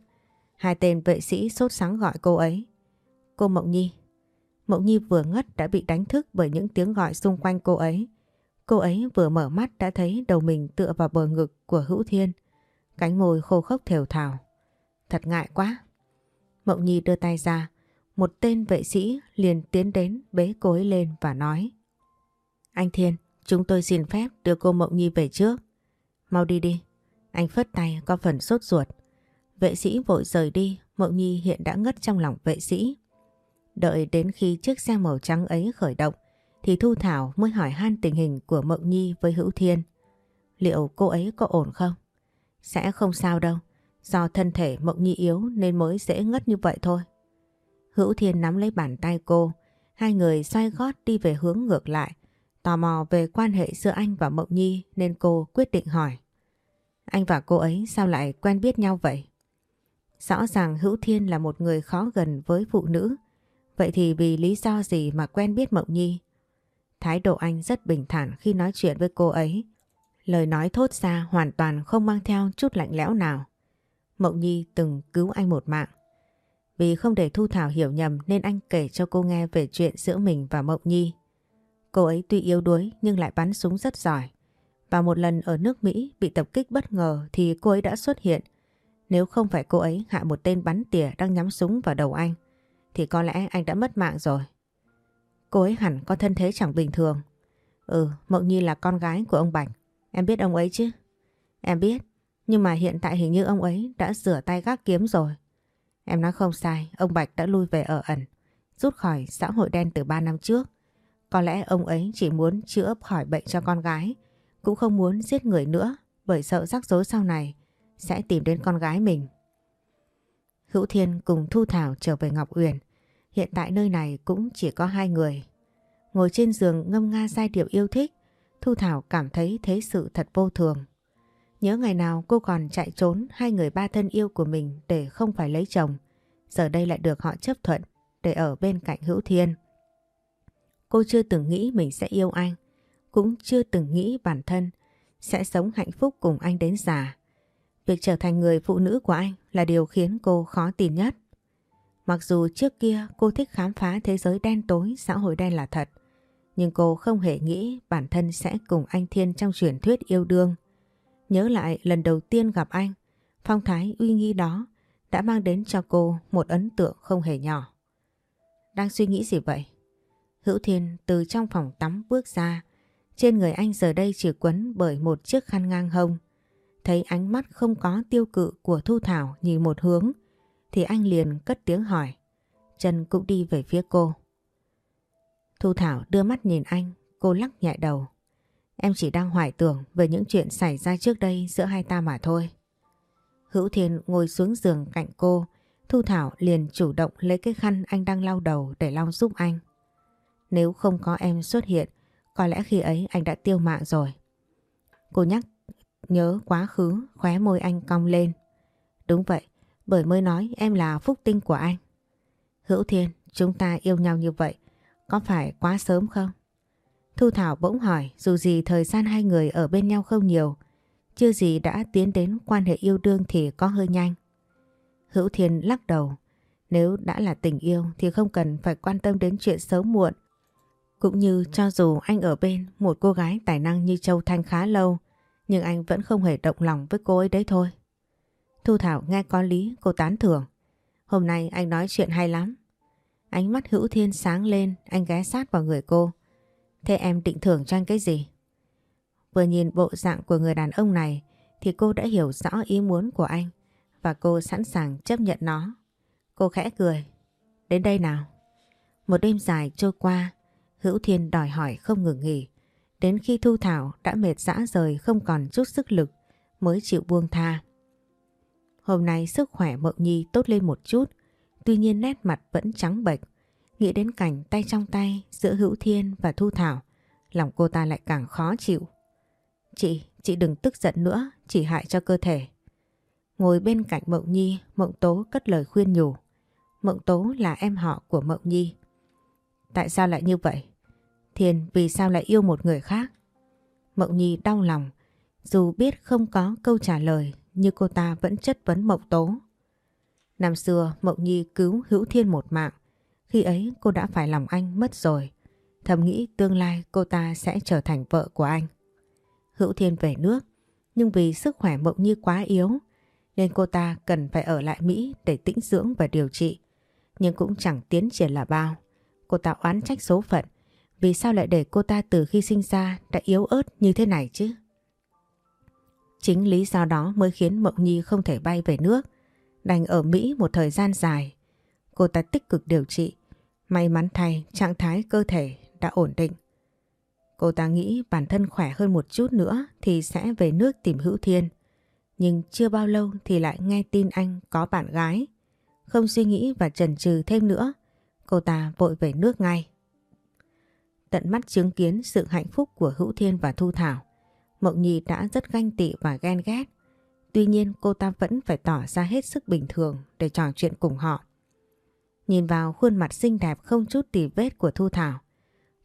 Speaker 1: Hai tên vệ sĩ sốt sáng gọi cô ấy. Cô Mộng Nhi. Mộng Nhi vừa ngất đã bị đánh thức bởi những tiếng gọi xung quanh cô ấy. Cô ấy vừa mở mắt đã thấy đầu mình tựa vào bờ ngực của Hữu Thiên. Cánh môi khô khốc thều thào. Thật ngại quá. Mộng Nhi đưa tay ra. Một tên vệ sĩ liền tiến đến bế cô ấy lên và nói. Anh Thiên, chúng tôi xin phép đưa cô Mộng Nhi về trước. Mau đi đi. Anh phất tay có phần sốt ruột. Vệ sĩ vội rời đi, Mộng Nhi hiện đã ngất trong lòng vệ sĩ. Đợi đến khi chiếc xe màu trắng ấy khởi động, thì Thu Thảo mới hỏi han tình hình của Mộng Nhi với Hữu Thiên. Liệu cô ấy có ổn không? Sẽ không sao đâu, do thân thể Mộng Nhi yếu nên mới dễ ngất như vậy thôi. Hữu Thiên nắm lấy bàn tay cô, hai người xoay gót đi về hướng ngược lại. Tò mò về quan hệ giữa anh và Mộng Nhi nên cô quyết định hỏi. Anh và cô ấy sao lại quen biết nhau vậy? Rõ ràng Hữu Thiên là một người khó gần với phụ nữ. Vậy thì vì lý do gì mà quen biết Mộng Nhi? Thái độ anh rất bình thản khi nói chuyện với cô ấy. Lời nói thốt ra hoàn toàn không mang theo chút lạnh lẽo nào. Mộng Nhi từng cứu anh một mạng. Vì không để Thu Thảo hiểu nhầm nên anh kể cho cô nghe về chuyện giữa mình và Mộng Nhi. Cô ấy tuy yếu đuối nhưng lại bắn súng rất giỏi. Và một lần ở nước Mỹ bị tập kích bất ngờ thì cô ấy đã xuất hiện. Nếu không phải cô ấy hạ một tên bắn tỉa đang nhắm súng vào đầu anh thì có lẽ anh đã mất mạng rồi. Cô ấy hẳn có thân thế chẳng bình thường. Ừ, Mộng Nhi là con gái của ông Bạch. Em biết ông ấy chứ? Em biết, nhưng mà hiện tại hình như ông ấy đã rửa tay gác kiếm rồi. Em nói không sai, ông Bạch đã lui về ở ẩn, rút khỏi xã hội đen từ 3 năm trước. Có lẽ ông ấy chỉ muốn chữa khỏi bệnh cho con gái, cũng không muốn giết người nữa bởi sợ rắc rối sau này sẽ tìm đến con gái mình. Hữu Thiên cùng Thu Thảo trở về Ngọc Uyển. Hiện tại nơi này cũng chỉ có hai người. Ngồi trên giường ngâm nga giai điệu yêu thích, Thu Thảo cảm thấy thế sự thật vô thường. Nhớ ngày nào cô còn chạy trốn hai người ba thân yêu của mình để không phải lấy chồng. Giờ đây lại được họ chấp thuận để ở bên cạnh Hữu Thiên. Cô chưa từng nghĩ mình sẽ yêu anh, cũng chưa từng nghĩ bản thân sẽ sống hạnh phúc cùng anh đến già. Việc trở thành người phụ nữ của anh là điều khiến cô khó tin nhất. Mặc dù trước kia cô thích khám phá thế giới đen tối xã hội đen là thật, nhưng cô không hề nghĩ bản thân sẽ cùng anh Thiên trong truyền thuyết yêu đương. Nhớ lại lần đầu tiên gặp anh, phong thái uy nghi đó đã mang đến cho cô một ấn tượng không hề nhỏ. Đang suy nghĩ gì vậy? Hữu Thiên từ trong phòng tắm bước ra, trên người anh giờ đây chỉ quấn bởi một chiếc khăn ngang hông. Thấy ánh mắt không có tiêu cự của Thu Thảo nhìn một hướng, thì anh liền cất tiếng hỏi. Trần cũng đi về phía cô. Thu Thảo đưa mắt nhìn anh, cô lắc nhẹ đầu. Em chỉ đang hoài tưởng về những chuyện xảy ra trước đây giữa hai ta mà thôi. Hữu Thiên ngồi xuống giường cạnh cô, Thu Thảo liền chủ động lấy cái khăn anh đang lau đầu để lau giúp anh. Nếu không có em xuất hiện, có lẽ khi ấy anh đã tiêu mạng rồi. Cô nhắc nhớ quá khứ, khóe môi anh cong lên. Đúng vậy, bởi mới nói em là phúc tinh của anh. Hữu Thiên, chúng ta yêu nhau như vậy, có phải quá sớm không? Thu Thảo bỗng hỏi dù gì thời gian hai người ở bên nhau không nhiều, chưa gì đã tiến đến quan hệ yêu đương thì có hơi nhanh. Hữu Thiên lắc đầu, nếu đã là tình yêu thì không cần phải quan tâm đến chuyện sớm muộn. Cũng như cho dù anh ở bên một cô gái tài năng như Châu Thanh khá lâu, nhưng anh vẫn không hề động lòng với cô ấy đấy thôi. Thu Thảo nghe có lý cô tán thưởng. Hôm nay anh nói chuyện hay lắm. Ánh mắt hữu thiên sáng lên, anh ghé sát vào người cô. Thế em định thưởng cho anh cái gì? Vừa nhìn bộ dạng của người đàn ông này thì cô đã hiểu rõ ý muốn của anh và cô sẵn sàng chấp nhận nó. Cô khẽ cười. Đến đây nào. Một đêm dài trôi qua, Hữu Thiên đòi hỏi không ngừng nghỉ. Đến khi Thu Thảo đã mệt dã rời không còn chút sức lực mới chịu buông tha. Hôm nay sức khỏe Mộng Nhi tốt lên một chút, tuy nhiên nét mặt vẫn trắng bệch. Nghĩ đến cảnh tay trong tay giữa Hữu Thiên và Thu Thảo, lòng cô ta lại càng khó chịu. Chị, chị đừng tức giận nữa, chỉ hại cho cơ thể. Ngồi bên cạnh Mộng Nhi, Mộng Tố cất lời khuyên nhủ. Mộng Tố là em họ của Mộng Nhi. Tại sao lại như vậy? Thiên vì sao lại yêu một người khác? Mộng Nhi đau lòng, dù biết không có câu trả lời nhưng cô ta vẫn chất vấn Mộng Tố. Năm xưa Mộng Nhi cứu Hữu Thiên một mạng. Khi ấy cô đã phải lòng anh mất rồi. Thầm nghĩ tương lai cô ta sẽ trở thành vợ của anh. Hữu Thiên về nước, nhưng vì sức khỏe Mộng Nhi quá yếu, nên cô ta cần phải ở lại Mỹ để tĩnh dưỡng và điều trị. Nhưng cũng chẳng tiến triển là bao. Cô ta oán trách số phận, vì sao lại để cô ta từ khi sinh ra đã yếu ớt như thế này chứ? Chính lý do đó mới khiến Mộng Nhi không thể bay về nước, đành ở Mỹ một thời gian dài. Cô ta tích cực điều trị, may mắn thay trạng thái cơ thể đã ổn định. Cô ta nghĩ bản thân khỏe hơn một chút nữa thì sẽ về nước tìm Hữu Thiên. Nhưng chưa bao lâu thì lại nghe tin anh có bạn gái. Không suy nghĩ và chần chừ thêm nữa, cô ta vội về nước ngay. Tận mắt chứng kiến sự hạnh phúc của Hữu Thiên và Thu Thảo. Mộng Nhi đã rất ganh tị và ghen ghét. Tuy nhiên cô ta vẫn phải tỏ ra hết sức bình thường để trò chuyện cùng họ. Nhìn vào khuôn mặt xinh đẹp không chút tì vết của Thu Thảo,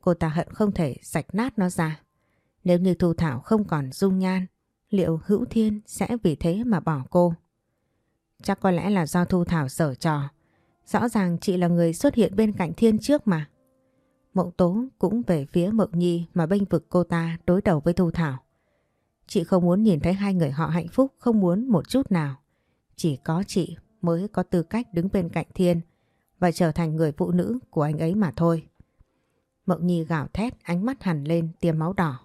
Speaker 1: cô ta hận không thể sạch nát nó ra. Nếu như Thu Thảo không còn dung nhan, liệu Hữu Thiên sẽ vì thế mà bỏ cô? Chắc có lẽ là do Thu Thảo sở trò. Rõ ràng chị là người xuất hiện bên cạnh Thiên trước mà. Mộng Tố cũng về phía Mộng Nhi mà bênh vực cô ta đối đầu với Thu Thảo. Chị không muốn nhìn thấy hai người họ hạnh phúc, không muốn một chút nào. Chỉ có chị mới có tư cách đứng bên cạnh Thiên và trở thành người phụ nữ của anh ấy mà thôi. Mộng Nhi gào thét ánh mắt hẳn lên tiêm máu đỏ.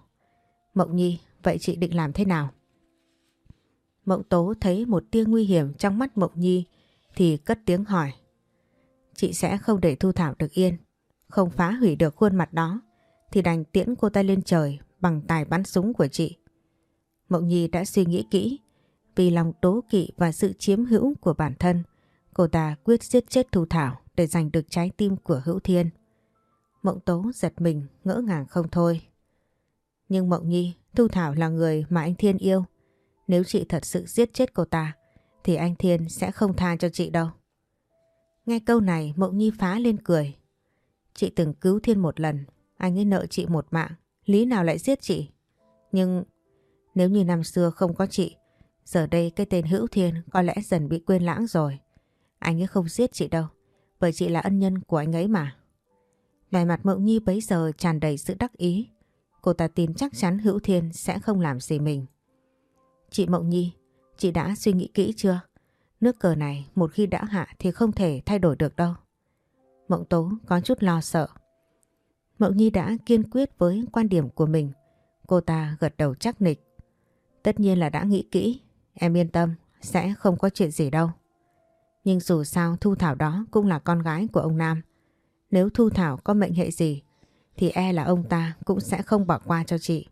Speaker 1: Mộng Nhi, vậy chị định làm thế nào? Mộng Tố thấy một tia nguy hiểm trong mắt Mộng Nhi thì cất tiếng hỏi. Chị sẽ không để Thu Thảo được yên, không phá hủy được khuôn mặt đó thì đành tiễn cô ta lên trời bằng tài bắn súng của chị. Mộng Nhi đã suy nghĩ kỹ vì lòng đố kỵ và sự chiếm hữu của bản thân cô ta quyết giết chết Thu Thảo để giành được trái tim của Hữu Thiên. Mộng Tố giật mình ngỡ ngàng không thôi. Nhưng Mộng Nhi, Thu Thảo là người mà anh Thiên yêu. Nếu chị thật sự giết chết cô ta thì anh Thiên sẽ không tha cho chị đâu. Nghe câu này Mộng Nhi phá lên cười. Chị từng cứu Thiên một lần, anh ấy nợ chị một mạng, lý nào lại giết chị? Nhưng nếu như năm xưa không có chị, giờ đây cái tên Hữu Thiên có lẽ dần bị quên lãng rồi. Anh ấy không giết chị đâu, bởi chị là ân nhân của anh ấy mà. Vẻ mặt Mộng Nhi bấy giờ tràn đầy sự đắc ý. Cô ta tin chắc chắn Hữu Thiên sẽ không làm gì mình. Chị Mộng Nhi, chị đã suy nghĩ kỹ chưa? Nước cờ này một khi đã hạ thì không thể thay đổi được đâu. Mộng Tố có chút lo sợ. Mộng Nhi đã kiên quyết với quan điểm của mình. Cô ta gật đầu chắc nịch. Tất nhiên là đã nghĩ kỹ. Em yên tâm, sẽ không có chuyện gì đâu. Nhưng dù sao Thu Thảo đó cũng là con gái của ông Nam. Nếu Thu Thảo có mệnh hệ gì thì e là ông ta cũng sẽ không bỏ qua cho chị.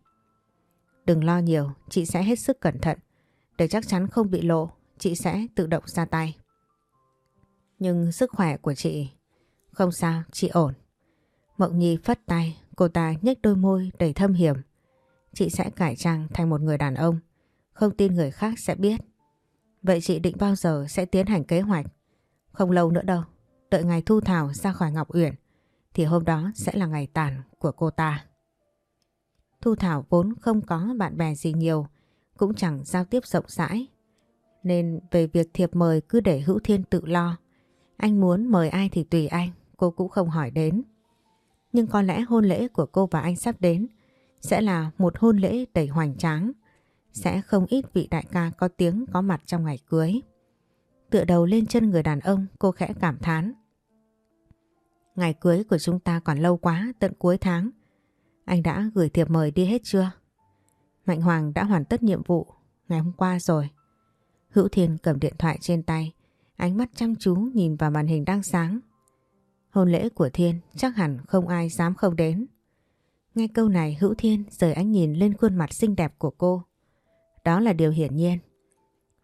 Speaker 1: Đừng lo nhiều, chị sẽ hết sức cẩn thận. Để chắc chắn không bị lộ, chị sẽ tự động ra tay. Nhưng sức khỏe của chị... Không sao, chị ổn. Mộng Nhi phất tay, cô ta nhếch đôi môi đầy thâm hiểm. Chị sẽ cải trang thành một người đàn ông. Không tin người khác sẽ biết. Vậy chị định bao giờ sẽ tiến hành kế hoạch? Không lâu nữa đâu. Đợi ngày Thu Thảo ra khỏi Ngọc Uyển thì hôm đó sẽ là ngày tàn của cô ta. Thu Thảo vốn không có bạn bè gì nhiều, cũng chẳng giao tiếp rộng rãi. Nên về việc thiệp mời cứ để Hữu Thiên tự lo. Anh muốn mời ai thì tùy anh, cô cũng không hỏi đến. Nhưng có lẽ hôn lễ của cô và anh sắp đến sẽ là một hôn lễ đầy hoành tráng. Sẽ không ít vị đại ca có tiếng có mặt trong ngày cưới. Tựa đầu lên chân người đàn ông cô khẽ cảm thán. Ngày cưới của chúng ta còn lâu quá tận cuối tháng. Anh đã gửi thiệp mời đi hết chưa? Mạnh Hoàng đã hoàn tất nhiệm vụ ngày hôm qua rồi. Hữu Thiên cầm điện thoại trên tay, ánh mắt chăm chú nhìn vào màn hình đang sáng. Hôn lễ của Thiên chắc hẳn không ai dám không đến. Nghe câu này Hữu Thiên rời ánh nhìn lên khuôn mặt xinh đẹp của cô. Đó là điều hiển nhiên.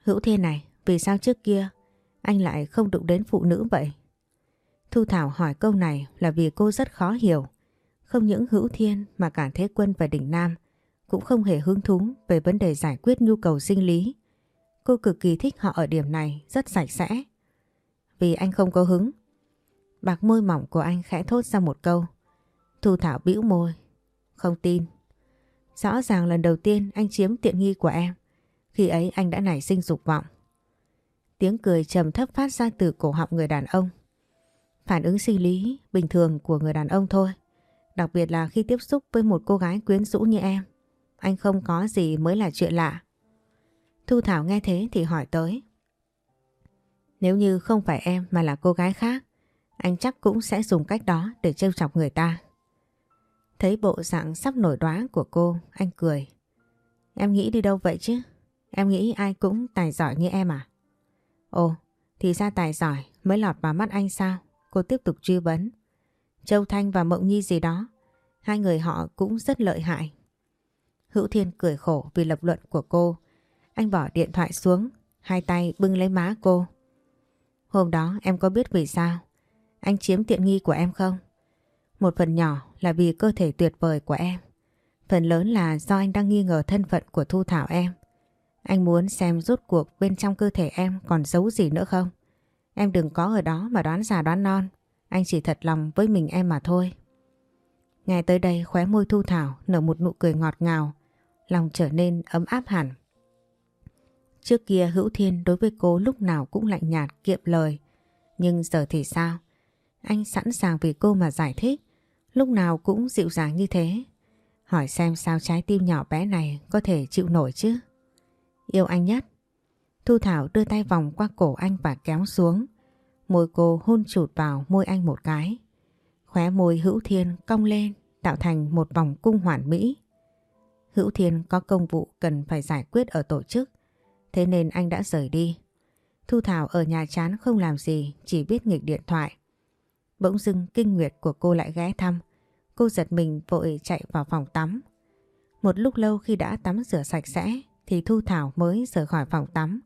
Speaker 1: Hữu Thiên này, vì sao trước kia anh lại không đụng đến phụ nữ vậy? Thu Thảo hỏi câu này là vì cô rất khó hiểu. Không những Hữu Thiên mà cả Thế Quân và Đình Nam cũng không hề hứng thú về vấn đề giải quyết nhu cầu sinh lý. Cô cực kỳ thích họ ở điểm này, rất sạch sẽ. Vì anh không có hứng. Bạc môi mỏng của anh khẽ thốt ra một câu. Thu Thảo bĩu môi. Không tin. Rõ ràng lần đầu tiên anh chiếm tiện nghi của em. Khi ấy anh đã nảy sinh dục vọng. Tiếng cười trầm thấp phát ra từ cổ họng người đàn ông. Phản ứng sinh lý bình thường của người đàn ông thôi. Đặc biệt là khi tiếp xúc với một cô gái quyến rũ như em. Anh không có gì mới là chuyện lạ. Thu Thảo nghe thế thì hỏi tới. Nếu như không phải em mà là cô gái khác, anh chắc cũng sẽ dùng cách đó để trêu chọc người ta. Thấy bộ dạng sắp nổi đoá của cô, anh cười. Em nghĩ đi đâu vậy chứ? Em nghĩ ai cũng tài giỏi như em à? Ồ, thì ra tài giỏi mới lọt vào mắt anh sao? Cô tiếp tục truy vấn. Châu Thanh và Mộng Nhi gì đó, hai người họ cũng rất lợi hại. Hữu Thiên cười khổ vì lập luận của cô. Anh bỏ điện thoại xuống, hai tay bưng lấy má cô. Hôm đó em có biết vì sao? Anh chiếm tiện nghi của em không? Một phần nhỏ là vì cơ thể tuyệt vời của em. Phần lớn là do anh đang nghi ngờ thân phận của Thu Thảo em. Anh muốn xem rút cuộc bên trong cơ thể em còn giấu gì nữa không? Em đừng có ở đó mà đoán già đoán non. Anh chỉ thật lòng với mình em mà thôi. Nghe tới đây khóe môi Thu Thảo nở một nụ cười ngọt ngào. Lòng trở nên ấm áp hẳn. Trước kia Hữu Thiên đối với cô lúc nào cũng lạnh nhạt, kiệm lời. Nhưng giờ thì sao? Anh sẵn sàng vì cô mà giải thích. Lúc nào cũng dịu dàng như thế. Hỏi xem sao trái tim nhỏ bé này có thể chịu nổi chứ? Yêu anh nhất. Thu Thảo đưa tay vòng qua cổ anh và kéo xuống. Môi cô hôn chụt vào môi anh một cái. Khóe môi Hữu Thiên cong lên tạo thành một vòng cung hoàn mỹ. Hữu Thiên có công vụ cần phải giải quyết ở tổ chức. Thế nên anh đã rời đi. Thu Thảo ở nhà chán không làm gì, chỉ biết nghịch điện thoại. Bỗng dưng kinh nguyệt của cô lại ghé thăm. Cô giật mình vội chạy vào phòng tắm. Một lúc lâu khi đã tắm rửa sạch sẽ thì Thu Thảo mới rời khỏi phòng tắm.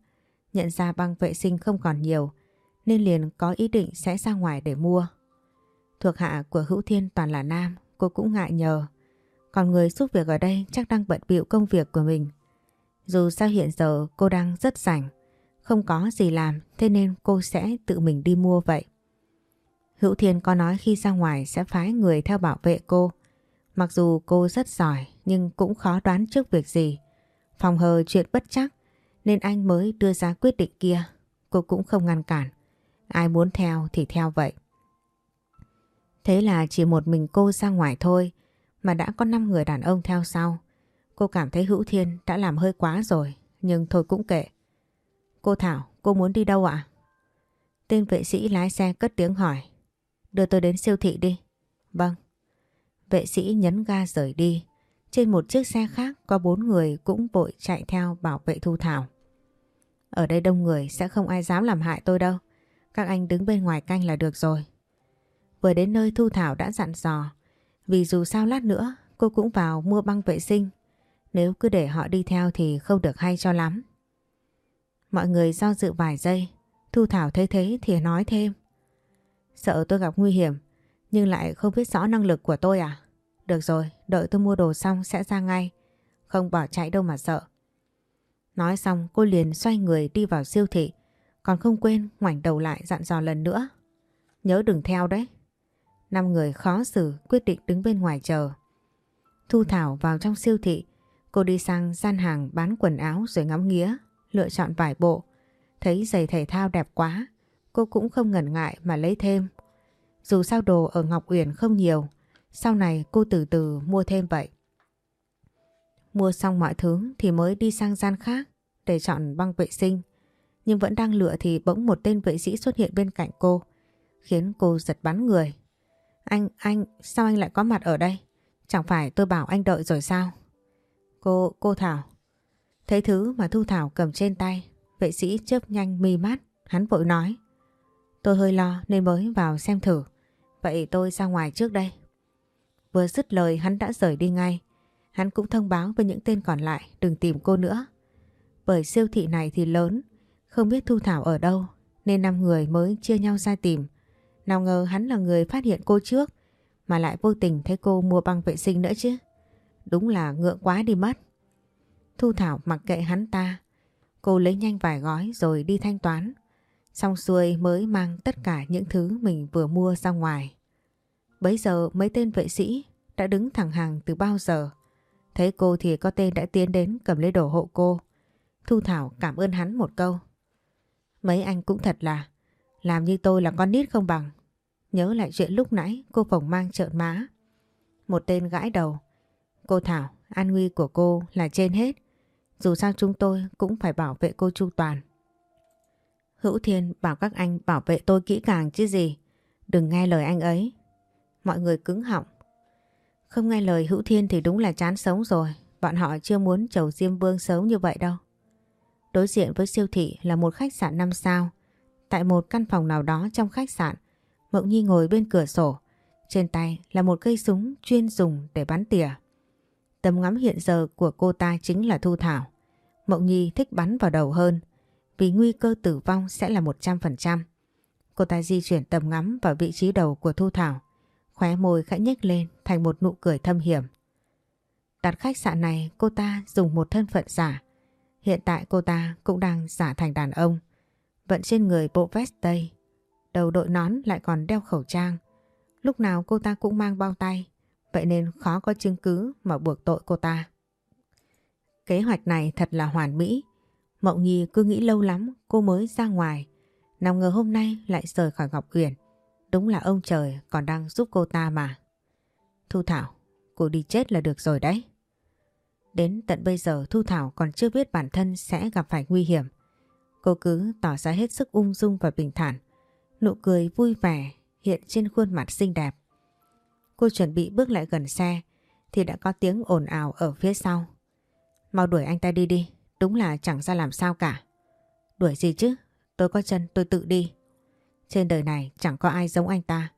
Speaker 1: Nhận ra băng vệ sinh không còn nhiều nên liền có ý định sẽ ra ngoài để mua. Thuộc hạ của Hữu Thiên toàn là nam, cô cũng ngại nhờ. Còn người giúp việc ở đây chắc đang bận bịu công việc của mình. Dù sao hiện giờ cô đang rất rảnh, không có gì làm thế nên cô sẽ tự mình đi mua vậy. Hữu Thiên có nói khi ra ngoài sẽ phái người theo bảo vệ cô. Mặc dù cô rất giỏi nhưng cũng khó đoán trước việc gì. Phòng hờ chuyện bất chắc nên anh mới đưa ra quyết định kia. Cô cũng không ngăn cản. Ai muốn theo thì theo vậy. Thế là chỉ một mình cô ra ngoài thôi mà đã có 5 người đàn ông theo sau. Cô cảm thấy Hữu Thiên đã làm hơi quá rồi nhưng thôi cũng kệ. Cô Thảo, cô muốn đi đâu ạ? Tên vệ sĩ lái xe cất tiếng hỏi. Đưa tôi đến siêu thị đi. Vâng. Vệ sĩ nhấn ga rời đi. Trên một chiếc xe khác, có bốn người cũng vội chạy theo bảo vệ Thu Thảo. Ở đây đông người, sẽ không ai dám làm hại tôi đâu. Các anh đứng bên ngoài canh là được rồi. Vừa đến nơi Thu Thảo đã dặn dò. Vì dù sao lát nữa, cô cũng vào mua băng vệ sinh. Nếu cứ để họ đi theo thì không được hay cho lắm. Mọi người do dự vài giây. Thu Thảo thấy thế thì nói thêm. Sợ tôi gặp nguy hiểm nhưng lại không biết rõ năng lực của tôi à? Được rồi, đợi tôi mua đồ xong sẽ ra ngay. Không bỏ chạy đâu mà sợ. Nói xong cô liền xoay người đi vào siêu thị. Còn không quên ngoảnh đầu lại dặn dò lần nữa. Nhớ đừng theo đấy. Năm người khó xử quyết định đứng bên ngoài chờ. Thu Thảo vào trong siêu thị. Cô đi sang gian hàng bán quần áo rồi ngắm nghía. Lựa chọn vài bộ. Thấy giày thể thao đẹp quá. Cô cũng không ngần ngại mà lấy thêm. Dù sao đồ ở Ngọc Uyển không nhiều. Sau này cô từ từ mua thêm vậy. Mua xong mọi thứ thì mới đi sang gian khác để chọn băng vệ sinh. Nhưng vẫn đang lựa thì bỗng một tên vệ sĩ xuất hiện bên cạnh cô, khiến cô giật bắn người. Anh, anh, sao anh lại có mặt ở đây? Chẳng phải tôi bảo anh đợi rồi sao? Cô, cô Thảo. Thấy thứ mà Thu Thảo cầm trên tay, vệ sĩ chớp nhanh mi mắt, hắn vội nói. Tôi hơi lo nên mới vào xem thử. Vậy tôi ra ngoài trước đây. Vừa dứt lời hắn đã rời đi ngay. Hắn cũng thông báo với những tên còn lại đừng tìm cô nữa. Bởi siêu thị này thì lớn, không biết Thu Thảo ở đâu nên năm người mới chia nhau ra tìm. Nào ngờ hắn là người phát hiện cô trước mà lại vô tình thấy cô mua băng vệ sinh nữa chứ. Đúng là ngượng quá đi mất. Thu Thảo mặc kệ hắn ta. Cô lấy nhanh vài gói rồi đi thanh toán. Xong xuôi mới mang tất cả những thứ mình vừa mua ra ngoài. Bấy giờ mấy tên vệ sĩ đã đứng thẳng hàng từ bao giờ. Thấy cô thì có tên đã tiến đến cầm lấy đồ hộ cô. Thu Thảo cảm ơn hắn một câu. Mấy anh cũng thật là làm như tôi là con nít không bằng. Nhớ lại chuyện lúc nãy cô phồng mang trợn má. Một tên gãi đầu. Cô Thảo, an nguy của cô là trên hết. Dù sao chúng tôi cũng phải bảo vệ cô chu toàn. Hữu Thiên bảo các anh bảo vệ tôi kỹ càng chứ gì. Đừng nghe lời anh ấy. Mọi người cứng họng. Không nghe lời Hữu Thiên thì đúng là chán sống rồi. Bọn họ chưa muốn chầu Diêm Vương xấu như vậy đâu. Đối diện với siêu thị là một khách sạn 5 sao. Tại một căn phòng nào đó trong khách sạn, Mộng Nhi ngồi bên cửa sổ. Trên tay là một cây súng chuyên dùng để bắn tỉa. Tầm ngắm hiện giờ của cô ta chính là Thu Thảo. Mộng Nhi thích bắn vào đầu hơn vì nguy cơ tử vong sẽ là 100%. Cô ta di chuyển tầm ngắm vào vị trí đầu của Thu Thảo. Khóe môi khẽ nhếch lên thành một nụ cười thâm hiểm. Đặt khách sạn này, cô ta dùng một thân phận giả. Hiện tại cô ta cũng đang giả thành đàn ông. Vận trên người bộ vest tây. Đầu đội nón lại còn đeo khẩu trang. Lúc nào cô ta cũng mang bao tay. Vậy nên khó có chứng cứ mà buộc tội cô ta. Kế hoạch này thật là hoàn mỹ. Mộng Nhi cứ nghĩ lâu lắm cô mới ra ngoài. Nào ngờ hôm nay lại rời khỏi Ngọc Uyển. Đúng là ông trời còn đang giúp cô ta mà. Thu Thảo, cô đi chết là được rồi đấy. Đến tận bây giờ Thu Thảo còn chưa biết bản thân sẽ gặp phải nguy hiểm. Cô cứ tỏ ra hết sức ung dung và bình thản. Nụ cười vui vẻ hiện trên khuôn mặt xinh đẹp. Cô chuẩn bị bước lại gần xe thì đã có tiếng ồn ào ở phía sau. Mau đuổi anh ta đi đi, đúng là chẳng ra làm sao cả. Đuổi gì chứ, tôi có chân tôi tự đi. Trên đời này chẳng có ai giống anh ta.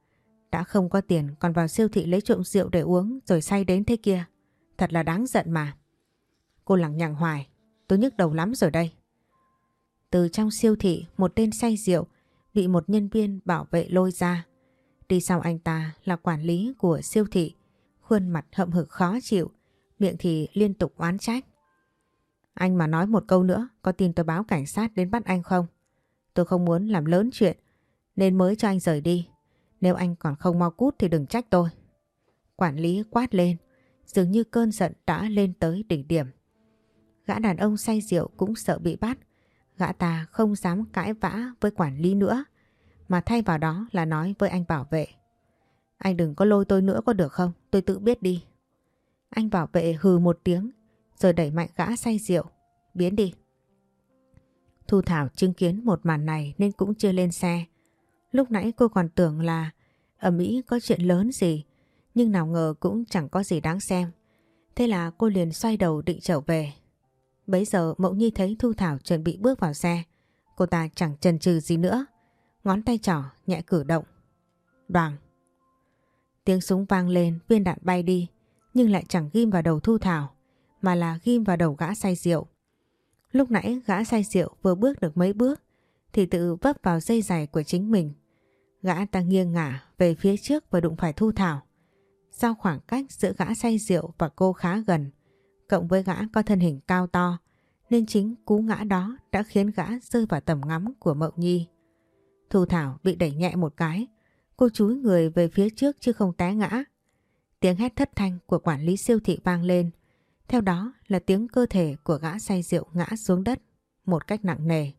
Speaker 1: Đã không có tiền còn vào siêu thị lấy trộm rượu để uống rồi say đến thế kia. Thật là đáng giận mà. Cô lằng nhằng hoài, tôi nhức đầu lắm rồi đây. Từ trong siêu thị một tên say rượu bị một nhân viên bảo vệ lôi ra. Đi sau anh ta là quản lý của siêu thị, khuôn mặt hậm hực khó chịu, miệng thì liên tục oán trách. Anh mà nói một câu nữa, có tin tôi báo cảnh sát đến bắt anh không? Tôi không muốn làm lớn chuyện, nên mới cho anh rời đi. Nếu anh còn không mau cút thì đừng trách tôi. Quản lý quát lên, dường như cơn giận đã lên tới đỉnh điểm. Gã đàn ông say rượu cũng sợ bị bắt. Gã ta không dám cãi vã với quản lý nữa, mà thay vào đó là nói với anh bảo vệ. Anh đừng có lôi tôi nữa có được không? Tôi tự biết đi. Anh bảo vệ hừ một tiếng, rồi đẩy mạnh gã say rượu. Biến đi. Thu Thảo chứng kiến một màn này nên cũng chưa lên xe. Lúc nãy cô còn tưởng là ở Mỹ có chuyện lớn gì, nhưng nào ngờ cũng chẳng có gì đáng xem. Thế là cô liền xoay đầu định trở về. Bấy giờ mậu Nhi thấy Thu Thảo chuẩn bị bước vào xe. Cô ta chẳng chần chừ gì nữa. Ngón tay trỏ nhẹ cử động. Đoàn. Tiếng súng vang lên, viên đạn bay đi, nhưng lại chẳng ghim vào đầu Thu Thảo, mà là ghim vào đầu gã say rượu. Lúc nãy gã say rượu vừa bước được mấy bước, thì tự vấp vào dây giày của chính mình. Gã ta nghiêng ngả về phía trước và đụng phải Thu Thảo. Sau khoảng cách giữa gã say rượu và cô khá gần, cộng với gã có thân hình cao to, nên chính cú ngã đó đã khiến gã rơi vào tầm ngắm của Mậu Nhi. Thu Thảo bị đẩy nhẹ một cái, cô chúi người về phía trước chứ không té ngã. Tiếng hét thất thanh của quản lý siêu thị vang lên, theo đó là tiếng cơ thể của gã say rượu ngã xuống đất một cách nặng nề.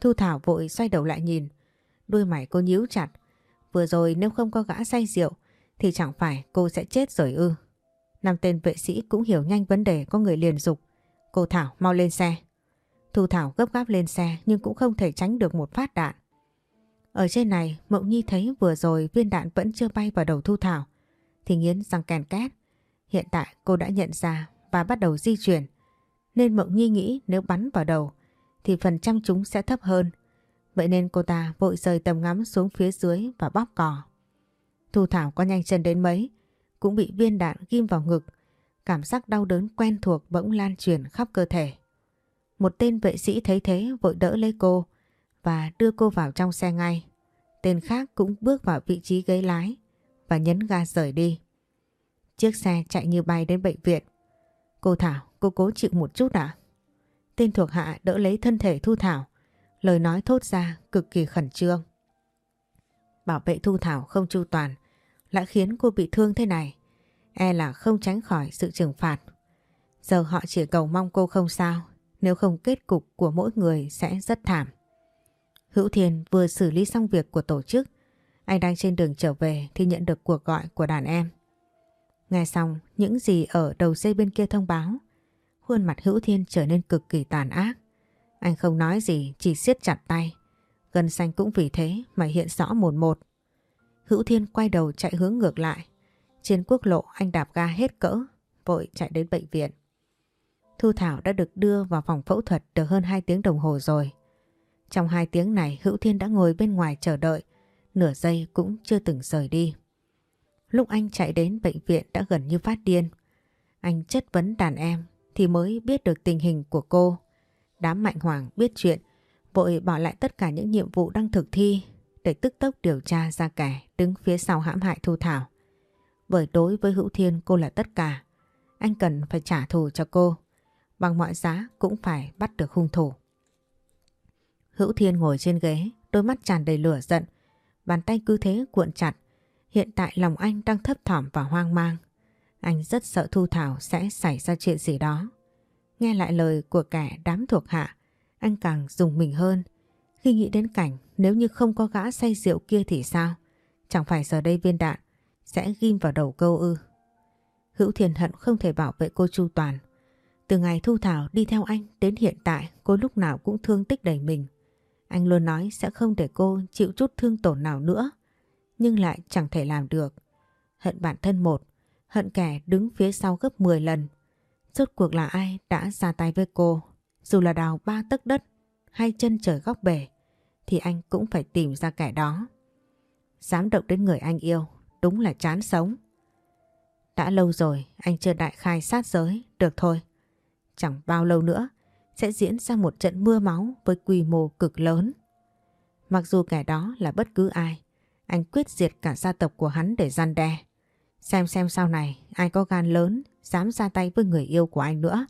Speaker 1: Thu Thảo vội xoay đầu lại nhìn, đuôi mày cô nhíu chặt. Vừa rồi nếu không có gã say rượu thì chẳng phải cô sẽ chết rồi ư. Năm tên vệ sĩ cũng hiểu nhanh vấn đề có người liền dục. Cô Thảo mau lên xe. Thu Thảo gấp gáp lên xe nhưng cũng không thể tránh được một phát đạn. Ở trên này Mộng Nhi thấy vừa rồi viên đạn vẫn chưa bay vào đầu Thu Thảo thì nghiến răng kèn két. Hiện tại cô đã nhận ra và bắt đầu di chuyển nên Mộng Nhi nghĩ nếu bắn vào đầu, thì phần trăm chúng sẽ thấp hơn. Vậy nên cô ta vội rời tầm ngắm xuống phía dưới và bóp cò. Thu Thảo có nhanh chân đến mấy, cũng bị viên đạn ghim vào ngực. Cảm giác đau đớn quen thuộc bỗng lan truyền khắp cơ thể. Một tên vệ sĩ thấy thế vội đỡ lấy cô và đưa cô vào trong xe ngay. Tên khác cũng bước vào vị trí ghế lái và nhấn ga rời đi. Chiếc xe chạy như bay đến bệnh viện. Cô Thảo, cô cố chịu một chút ạ. Tên thuộc hạ đỡ lấy thân thể Thu Thảo. Lời nói thốt ra cực kỳ khẩn trương. Bảo vệ Thu Thảo không chu toàn lại khiến cô bị thương thế này. E là không tránh khỏi sự trừng phạt. Giờ họ chỉ cầu mong cô không sao, nếu không kết cục của mỗi người sẽ rất thảm. Hữu Thiên vừa xử lý xong việc của tổ chức. Anh đang trên đường trở về thì nhận được cuộc gọi của đàn em. Nghe xong những gì ở đầu dây bên kia thông báo, khuôn mặt Hữu Thiên trở nên cực kỳ tàn ác. Anh không nói gì, chỉ siết chặt tay. gần xanh cũng vì thế mà hiện rõ một một. Hữu Thiên quay đầu chạy hướng ngược lại. Trên quốc lộ anh đạp ga hết cỡ, vội chạy đến bệnh viện. Thu Thảo đã được đưa vào phòng phẫu thuật được hơn 2 tiếng đồng hồ rồi. Trong 2 tiếng này Hữu Thiên đã ngồi bên ngoài chờ đợi, nửa giây cũng chưa từng rời đi. Lúc anh chạy đến bệnh viện đã gần như phát điên. Anh chất vấn đàn em thì mới biết được tình hình của cô. Đám mạnh hoàng biết chuyện, vội bỏ lại tất cả những nhiệm vụ đang thực thi để tức tốc điều tra ra kẻ đứng phía sau hãm hại Thu Thảo. Bởi đối với Hữu Thiên cô là tất cả. Anh cần phải trả thù cho cô. Bằng mọi giá cũng phải bắt được hung thủ. Hữu Thiên ngồi trên ghế, đôi mắt tràn đầy lửa giận. Bàn tay cứ thế cuộn chặt. Hiện tại lòng anh đang thấp thỏm và hoang mang. Anh rất sợ Thu Thảo sẽ xảy ra chuyện gì đó. Nghe lại lời của kẻ đám thuộc hạ, anh càng dùng mình hơn. Khi nghĩ đến cảnh nếu như không có gã say rượu kia thì sao? Chẳng phải giờ đây viên đạn sẽ ghim vào đầu câu ư. Hữu Thiền hận không thể bảo vệ cô Chu Toàn. Từ ngày Thu Thảo đi theo anh đến hiện tại cô lúc nào cũng thương tích đầy mình. Anh luôn nói sẽ không để cô chịu chút thương tổn nào nữa. Nhưng lại chẳng thể làm được. Hận bản thân một, hận kẻ đứng phía sau gấp 10 lần. Rốt cuộc là ai đã ra tay với cô. Dù là đào ba tấc đất hay chân trời góc bể thì anh cũng phải tìm ra kẻ đó. Dám động đến người anh yêu, đúng là chán sống. Đã lâu rồi anh chưa đại khai sát giới, được thôi. Chẳng bao lâu nữa sẽ diễn ra một trận mưa máu với quy mô cực lớn. Mặc dù kẻ đó là bất cứ ai, anh quyết diệt cả gia tộc của hắn để gian đe. Xem xem sau này ai có gan lớn dám ra tay với người yêu của anh nữa.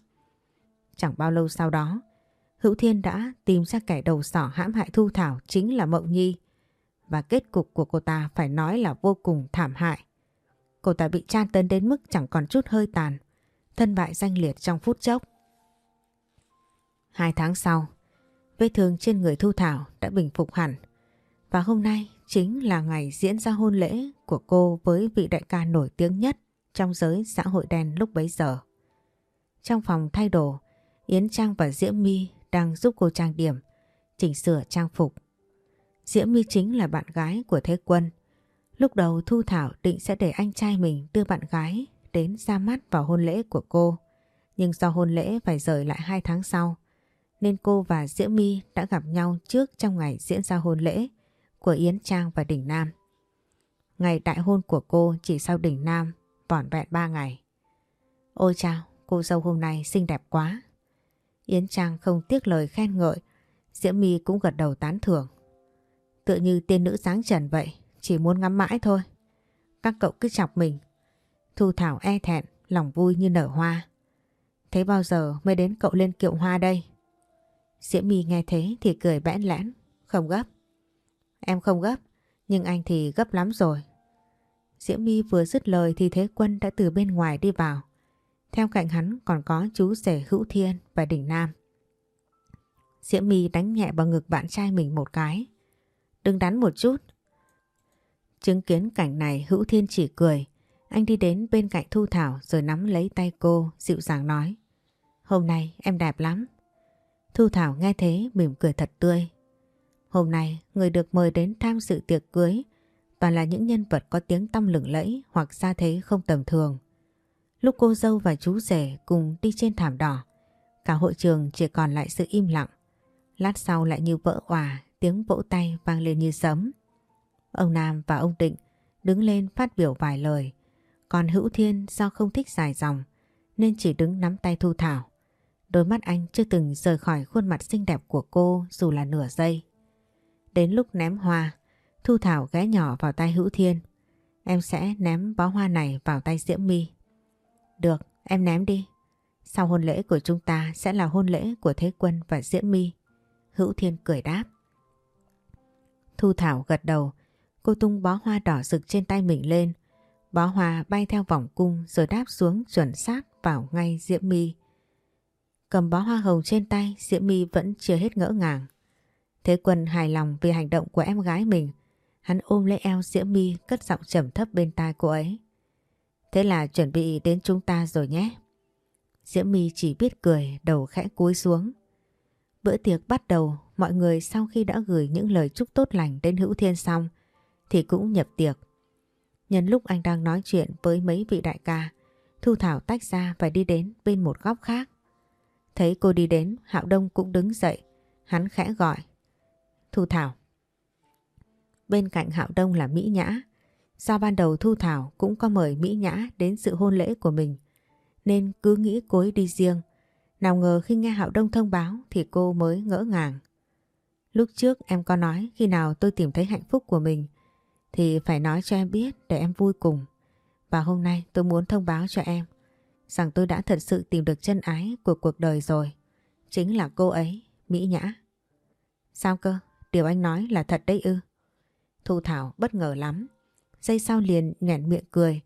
Speaker 1: Chẳng bao lâu sau đó, Hữu Thiên đã tìm ra kẻ đầu sỏ hãm hại Thu Thảo chính là Mộng Nhi. Và kết cục của cô ta phải nói là vô cùng thảm hại. Cô ta bị tra tấn đến mức chẳng còn chút hơi tàn, thân bại danh liệt trong phút chốc. Hai tháng sau, vết thương trên người Thu Thảo đã bình phục hẳn. Và hôm nay chính là ngày diễn ra hôn lễ của cô với vị đại ca nổi tiếng nhất trong giới xã hội đen lúc bấy giờ. Trong phòng thay đồ, Yến Trang và Diễm My đang giúp cô trang điểm, chỉnh sửa trang phục. Diễm My chính là bạn gái của Thế Quân. Lúc đầu Thu Thảo định sẽ để anh trai mình đưa bạn gái đến ra mắt vào hôn lễ của cô. Nhưng do hôn lễ phải rời lại hai tháng sau, nên cô và Diễm My đã gặp nhau trước trong ngày diễn ra hôn lễ của Yến Trang và Đình Nam. Ngày đại hôn của cô chỉ sau Đình Nam vỏn vẹn ba ngày. Ôi chào, cô dâu hôm nay xinh đẹp quá. Yến Trang không tiếc lời khen ngợi, Diễm My cũng gật đầu tán thưởng. Tựa như tiên nữ sáng trần vậy, chỉ muốn ngắm mãi thôi. Các cậu cứ chọc mình. Thu Thảo e thẹn, lòng vui như nở hoa. Thế bao giờ mới đến cậu lên kiệu hoa đây? Diễm My nghe thế thì cười bẽn lẽn, không gấp. Em không gấp, nhưng anh thì gấp lắm rồi. Diễm My vừa dứt lời thì Thế Quân đã từ bên ngoài đi vào. Theo cạnh hắn còn có chú rể Hữu Thiên và Đình Nam. Diễm My đánh nhẹ vào ngực bạn trai mình một cái. Đừng đắn một chút. Chứng kiến cảnh này Hữu Thiên chỉ cười. Anh đi đến bên cạnh Thu Thảo rồi nắm lấy tay cô dịu dàng nói. Hôm nay em đẹp lắm. Thu Thảo nghe thế mỉm cười thật tươi. Hôm nay người được mời đến tham dự tiệc cưới toàn là những nhân vật có tiếng tăm lừng lẫy hoặc gia thế không tầm thường. Lúc cô dâu và chú rể cùng đi trên thảm đỏ, cả hội trường chỉ còn lại sự im lặng. Lát sau lại như vỡ òa, tiếng vỗ tay vang lên như sấm. Ông Nam và ông Định đứng lên phát biểu vài lời, còn Hữu Thiên do không thích dài dòng nên chỉ đứng nắm tay Thu Thảo. Đôi mắt anh chưa từng rời khỏi khuôn mặt xinh đẹp của cô dù là nửa giây. Đến lúc ném hoa, Thu Thảo ghé nhỏ vào tay Hữu Thiên. Em sẽ ném bó hoa này vào tay Diễm My. Được, em ném đi. Sau hôn lễ của chúng ta sẽ là hôn lễ của Thế Quân và Diễm My. Hữu Thiên cười đáp. Thu Thảo gật đầu, cô tung bó hoa đỏ rực trên tay mình lên. Bó hoa bay theo vòng cung rồi đáp xuống chuẩn xác vào ngay Diễm My. Cầm bó hoa hồng trên tay, Diễm My vẫn chưa hết ngỡ ngàng. Thế Quân hài lòng vì hành động của em gái mình. Hắn ôm lấy eo Diễm My cất giọng trầm thấp bên tai cô ấy. Thế là chuẩn bị đến chúng ta rồi nhé. Diễm My chỉ biết cười, đầu khẽ cúi xuống. Bữa tiệc bắt đầu, mọi người sau khi đã gửi những lời chúc tốt lành đến Hữu Thiên xong, thì cũng nhập tiệc. Nhân lúc anh đang nói chuyện với mấy vị đại ca, Thu Thảo tách ra và đi đến bên một góc khác. Thấy cô đi đến, Hạo Đông cũng đứng dậy, hắn khẽ gọi. Thu Thảo. Bên cạnh Hạo Đông là Mỹ Nhã. Do ban đầu Thu Thảo cũng có mời Mỹ Nhã đến sự hôn lễ của mình, nên cứ nghĩ cô ấy đi riêng. Nào ngờ khi nghe Hạo Đông thông báo thì cô mới ngỡ ngàng. Lúc trước em có nói khi nào tôi tìm thấy hạnh phúc của mình thì phải nói cho em biết để em vui cùng. Và hôm nay tôi muốn thông báo cho em rằng tôi đã thật sự tìm được chân ái của cuộc đời rồi. Chính là cô ấy, Mỹ Nhã. Sao cơ? Điều anh nói là thật đấy ư? Thu Thảo bất ngờ lắm. Giây sau liền nhẹn miệng cười.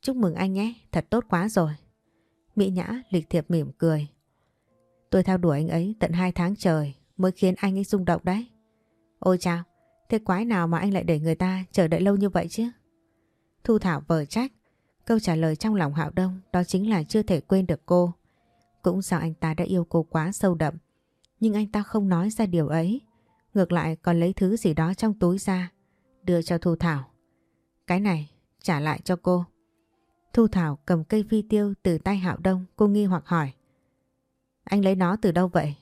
Speaker 1: Chúc mừng anh nhé, thật tốt quá rồi. Mỹ Nhã lịch thiệp mỉm cười. Tôi theo đuổi anh ấy tận 2 tháng trời mới khiến anh ấy rung động đấy. Ôi chào, thế quái nào mà anh lại để người ta chờ đợi lâu như vậy chứ? Thu Thảo vờ trách. Câu trả lời trong lòng Hạo Đông đó chính là chưa thể quên được cô. Cũng sao anh ta đã yêu cô quá sâu đậm. Nhưng anh ta không nói ra điều ấy. Ngược lại còn lấy thứ gì đó trong túi ra. Đưa cho Thu Thảo. Cái này trả lại cho cô. Thu Thảo cầm cây phi tiêu từ tay Hạo Đông. Cô nghi hoặc hỏi. Anh lấy nó từ đâu vậy?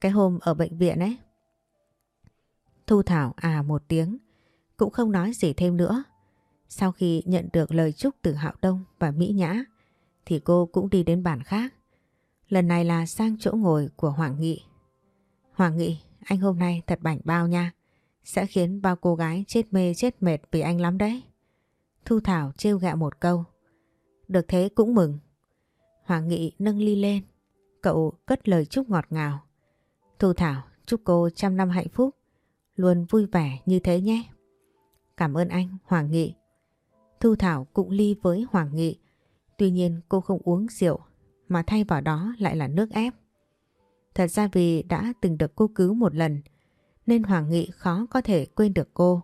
Speaker 1: Cái hôm ở bệnh viện ấy. Thu Thảo à một tiếng. Cũng không nói gì thêm nữa. Sau khi nhận được lời chúc từ Hạo Đông và Mỹ Nhã thì cô cũng đi đến bàn khác. Lần này là sang chỗ ngồi của Hoàng Nghị. Hoàng Nghị, anh hôm nay thật bảnh bao nha. Sẽ khiến bao cô gái chết mê chết mệt vì anh lắm đấy. Thu Thảo trêu gạ một câu. Được thế cũng mừng. Hoàng Nghị nâng ly lên. Cậu cất lời chúc ngọt ngào. Thu Thảo, chúc cô trăm năm hạnh phúc. Luôn vui vẻ như thế nhé. Cảm ơn anh, Hoàng Nghị. Thu Thảo cũng ly với Hoàng Nghị. Tuy nhiên cô không uống rượu, mà thay vào đó lại là nước ép. Thật ra vì đã từng được cô cứu một lần nên Hoàng Nghị khó có thể quên được cô.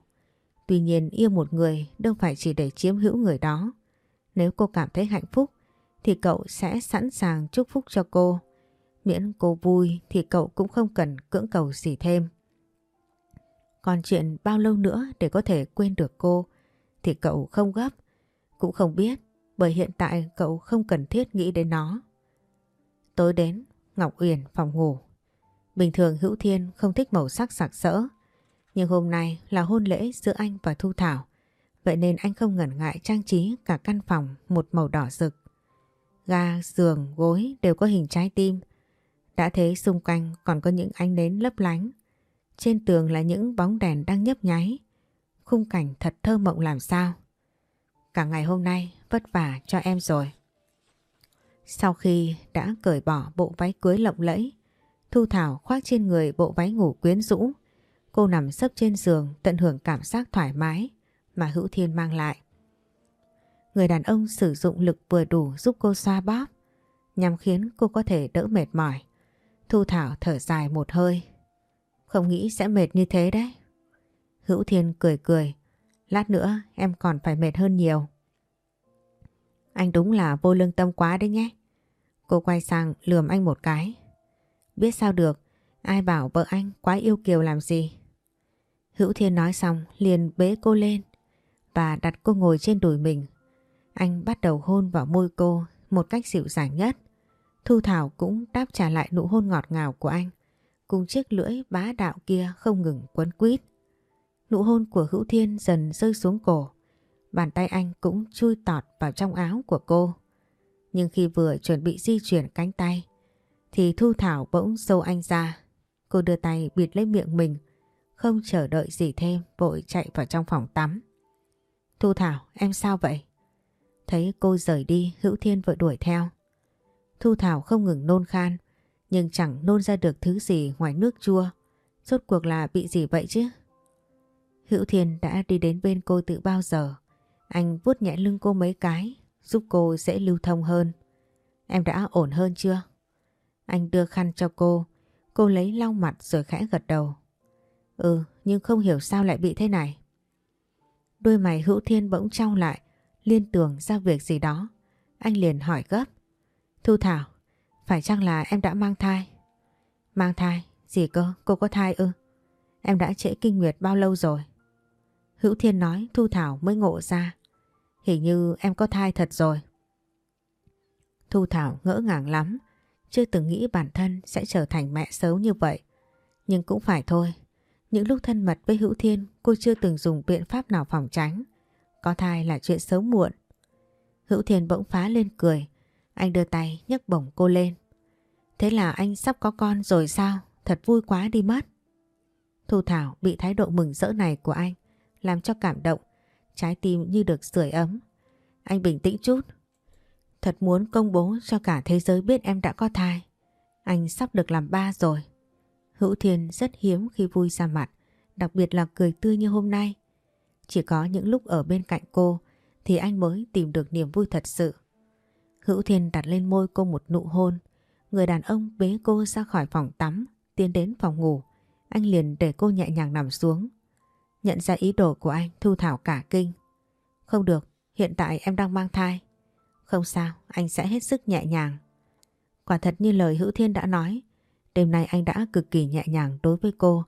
Speaker 1: Tuy nhiên yêu một người đâu phải chỉ để chiếm hữu người đó. Nếu cô cảm thấy hạnh phúc thì cậu sẽ sẵn sàng chúc phúc cho cô. Miễn cô vui thì cậu cũng không cần cưỡng cầu gì thêm. Còn chuyện bao lâu nữa để có thể quên được cô thì cậu không gấp, cũng không biết bởi hiện tại cậu không cần thiết nghĩ đến nó. Tối đến, Ngọc Uyển phòng ngủ. Bình thường Hữu Thiên không thích màu sắc sặc sỡ, nhưng hôm nay là hôn lễ giữa anh và Thu Thảo, vậy nên anh không ngần ngại trang trí cả căn phòng một màu đỏ rực. Ga, giường, gối đều có hình trái tim. Đã thế xung quanh còn có những ánh nến lấp lánh. Trên tường là những bóng đèn đang nhấp nháy. Khung cảnh thật thơ mộng làm sao. Cả ngày hôm nay vất vả cho em rồi. Sau khi đã cởi bỏ bộ váy cưới lộng lẫy, Thu Thảo khoác trên người bộ váy ngủ quyến rũ. Cô nằm sấp trên giường tận hưởng cảm giác thoải mái mà Hữu Thiên mang lại. Người đàn ông sử dụng lực vừa đủ giúp cô xoa bóp, nhằm khiến cô có thể đỡ mệt mỏi. Thu Thảo thở dài một hơi. Không nghĩ sẽ mệt như thế đấy. Hữu Thiên cười cười. Lát nữa em còn phải mệt hơn nhiều. Anh đúng là vô lương tâm quá đấy nhé. Cô quay sang lườm anh một cái. Biết sao được, ai bảo vợ anh quá yêu kiều làm gì. Hữu Thiên nói xong liền bế cô lên và đặt cô ngồi trên đùi mình. Anh bắt đầu hôn vào môi cô một cách dịu dàng nhất. Thu Thảo cũng đáp trả lại nụ hôn ngọt ngào của anh cùng chiếc lưỡi bá đạo kia không ngừng quấn quýt. Nụ hôn của Hữu Thiên dần rơi xuống cổ. Bàn tay anh cũng chui tọt vào trong áo của cô. Nhưng khi vừa chuẩn bị di chuyển cánh tay, thì Thu Thảo bỗng dâu anh ra. Cô đưa tay bịt lấy miệng mình, không chờ đợi gì thêm, vội chạy vào trong phòng tắm. Thu Thảo, em sao vậy? Thấy cô rời đi, Hữu Thiên vội đuổi theo. Thu Thảo không ngừng nôn khan, nhưng chẳng nôn ra được thứ gì ngoài nước chua. Rốt cuộc là bị gì vậy chứ? Hữu Thiên đã đi đến bên cô từ bao giờ. Anh vuốt nhẹ lưng cô mấy cái, giúp cô dễ lưu thông hơn. Em đã ổn hơn chưa? Anh đưa khăn cho cô, cô lấy lau mặt rồi khẽ gật đầu. Ừ, nhưng không hiểu sao lại bị thế này. Đôi mày hữu thiên bỗng trao lại, liên tưởng ra việc gì đó. Anh liền hỏi gấp. Thu Thảo, phải chăng là em đã mang thai? Mang thai? Gì cơ? Cô có thai ư? Em đã trễ kinh nguyệt bao lâu rồi? Hữu Thiên nói Thu Thảo mới ngộ ra. Hình như em có thai thật rồi. Thu Thảo ngỡ ngàng lắm, chưa từng nghĩ bản thân sẽ trở thành mẹ xấu như vậy. Nhưng cũng phải thôi, những lúc thân mật với Hữu Thiên cô chưa từng dùng biện pháp nào phòng tránh. Có thai là chuyện xấu muộn. Hữu Thiên bỗng phá lên cười, anh đưa tay nhấc bổng cô lên. Thế là anh sắp có con rồi sao? Thật vui quá đi mất. Thu Thảo bị thái độ mừng rỡ này của anh làm cho cảm động, trái tim như được sưởi ấm. Anh bình tĩnh chút. Thật muốn công bố cho cả thế giới biết em đã có thai. Anh sắp được làm ba rồi. Hữu Thiên rất hiếm khi vui ra mặt, đặc biệt là cười tươi như hôm nay. Chỉ có những lúc ở bên cạnh cô thì anh mới tìm được niềm vui thật sự. Hữu Thiên đặt lên môi cô một nụ hôn. Người đàn ông bế cô ra khỏi phòng tắm, tiến đến phòng ngủ. Anh liền để cô nhẹ nhàng nằm xuống. Nhận ra ý đồ của anh, Thu Thảo cả kinh. Không được, hiện tại em đang mang thai. Không sao, anh sẽ hết sức nhẹ nhàng. Quả thật như lời Hữu Thiên đã nói, đêm nay anh đã cực kỳ nhẹ nhàng đối với cô.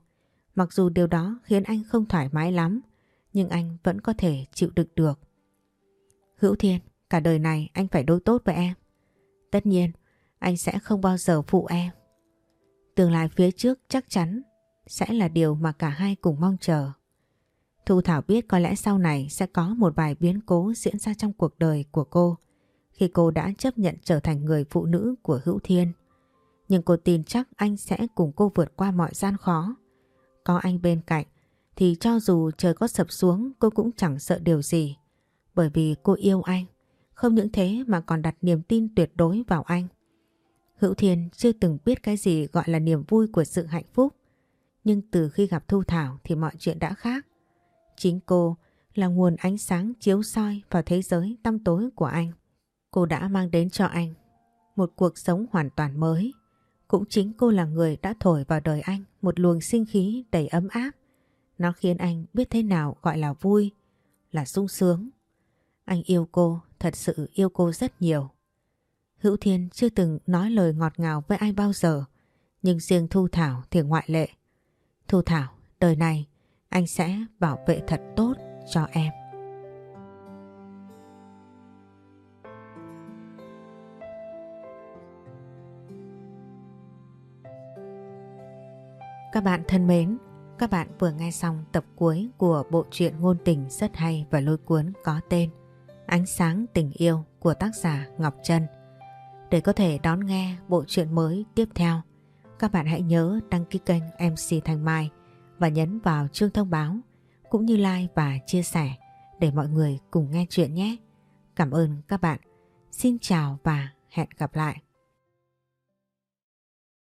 Speaker 1: Mặc dù điều đó khiến anh không thoải mái lắm, nhưng anh vẫn có thể chịu đựng được. Hữu Thiên, cả đời này anh phải đối tốt với em. Tất nhiên, anh sẽ không bao giờ phụ em. Tương lai phía trước chắc chắn sẽ là điều mà cả hai cùng mong chờ. Thu Thảo biết có lẽ sau này sẽ có một vài biến cố diễn ra trong cuộc đời của cô, khi cô đã chấp nhận trở thành người phụ nữ của Hữu Thiên. Nhưng cô tin chắc anh sẽ cùng cô vượt qua mọi gian khó. Có anh bên cạnh, thì cho dù trời có sập xuống, cô cũng chẳng sợ điều gì. Bởi vì cô yêu anh. Không những thế mà còn đặt niềm tin tuyệt đối vào anh. Hữu Thiên chưa từng biết cái gì gọi là niềm vui của sự hạnh phúc. Nhưng từ khi gặp Thu Thảo thì mọi chuyện đã khác. Chính cô là nguồn ánh sáng chiếu soi vào thế giới tăm tối của anh. Cô đã mang đến cho anh một cuộc sống hoàn toàn mới. Cũng chính cô là người đã thổi vào đời anh một luồng sinh khí đầy ấm áp. Nó khiến anh biết thế nào gọi là vui, là sung sướng. Anh yêu cô, thật sự yêu cô rất nhiều. Hữu Thiên chưa từng nói lời ngọt ngào với ai bao giờ, nhưng riêng Thu Thảo thì ngoại lệ. Thu Thảo, đời này anh sẽ bảo vệ thật tốt cho em. Các bạn thân mến, các bạn vừa nghe xong tập cuối của bộ truyện ngôn tình rất hay và lôi cuốn có tên Ánh sáng tình yêu của tác giả Ngọc Trân. Để có thể đón nghe bộ truyện mới tiếp theo, các bạn hãy nhớ đăng ký kênh MC Thanh Mai và nhấn vào chuông thông báo, cũng như like và chia sẻ để mọi người cùng nghe chuyện nhé. Cảm ơn các bạn. Xin chào và hẹn gặp lại.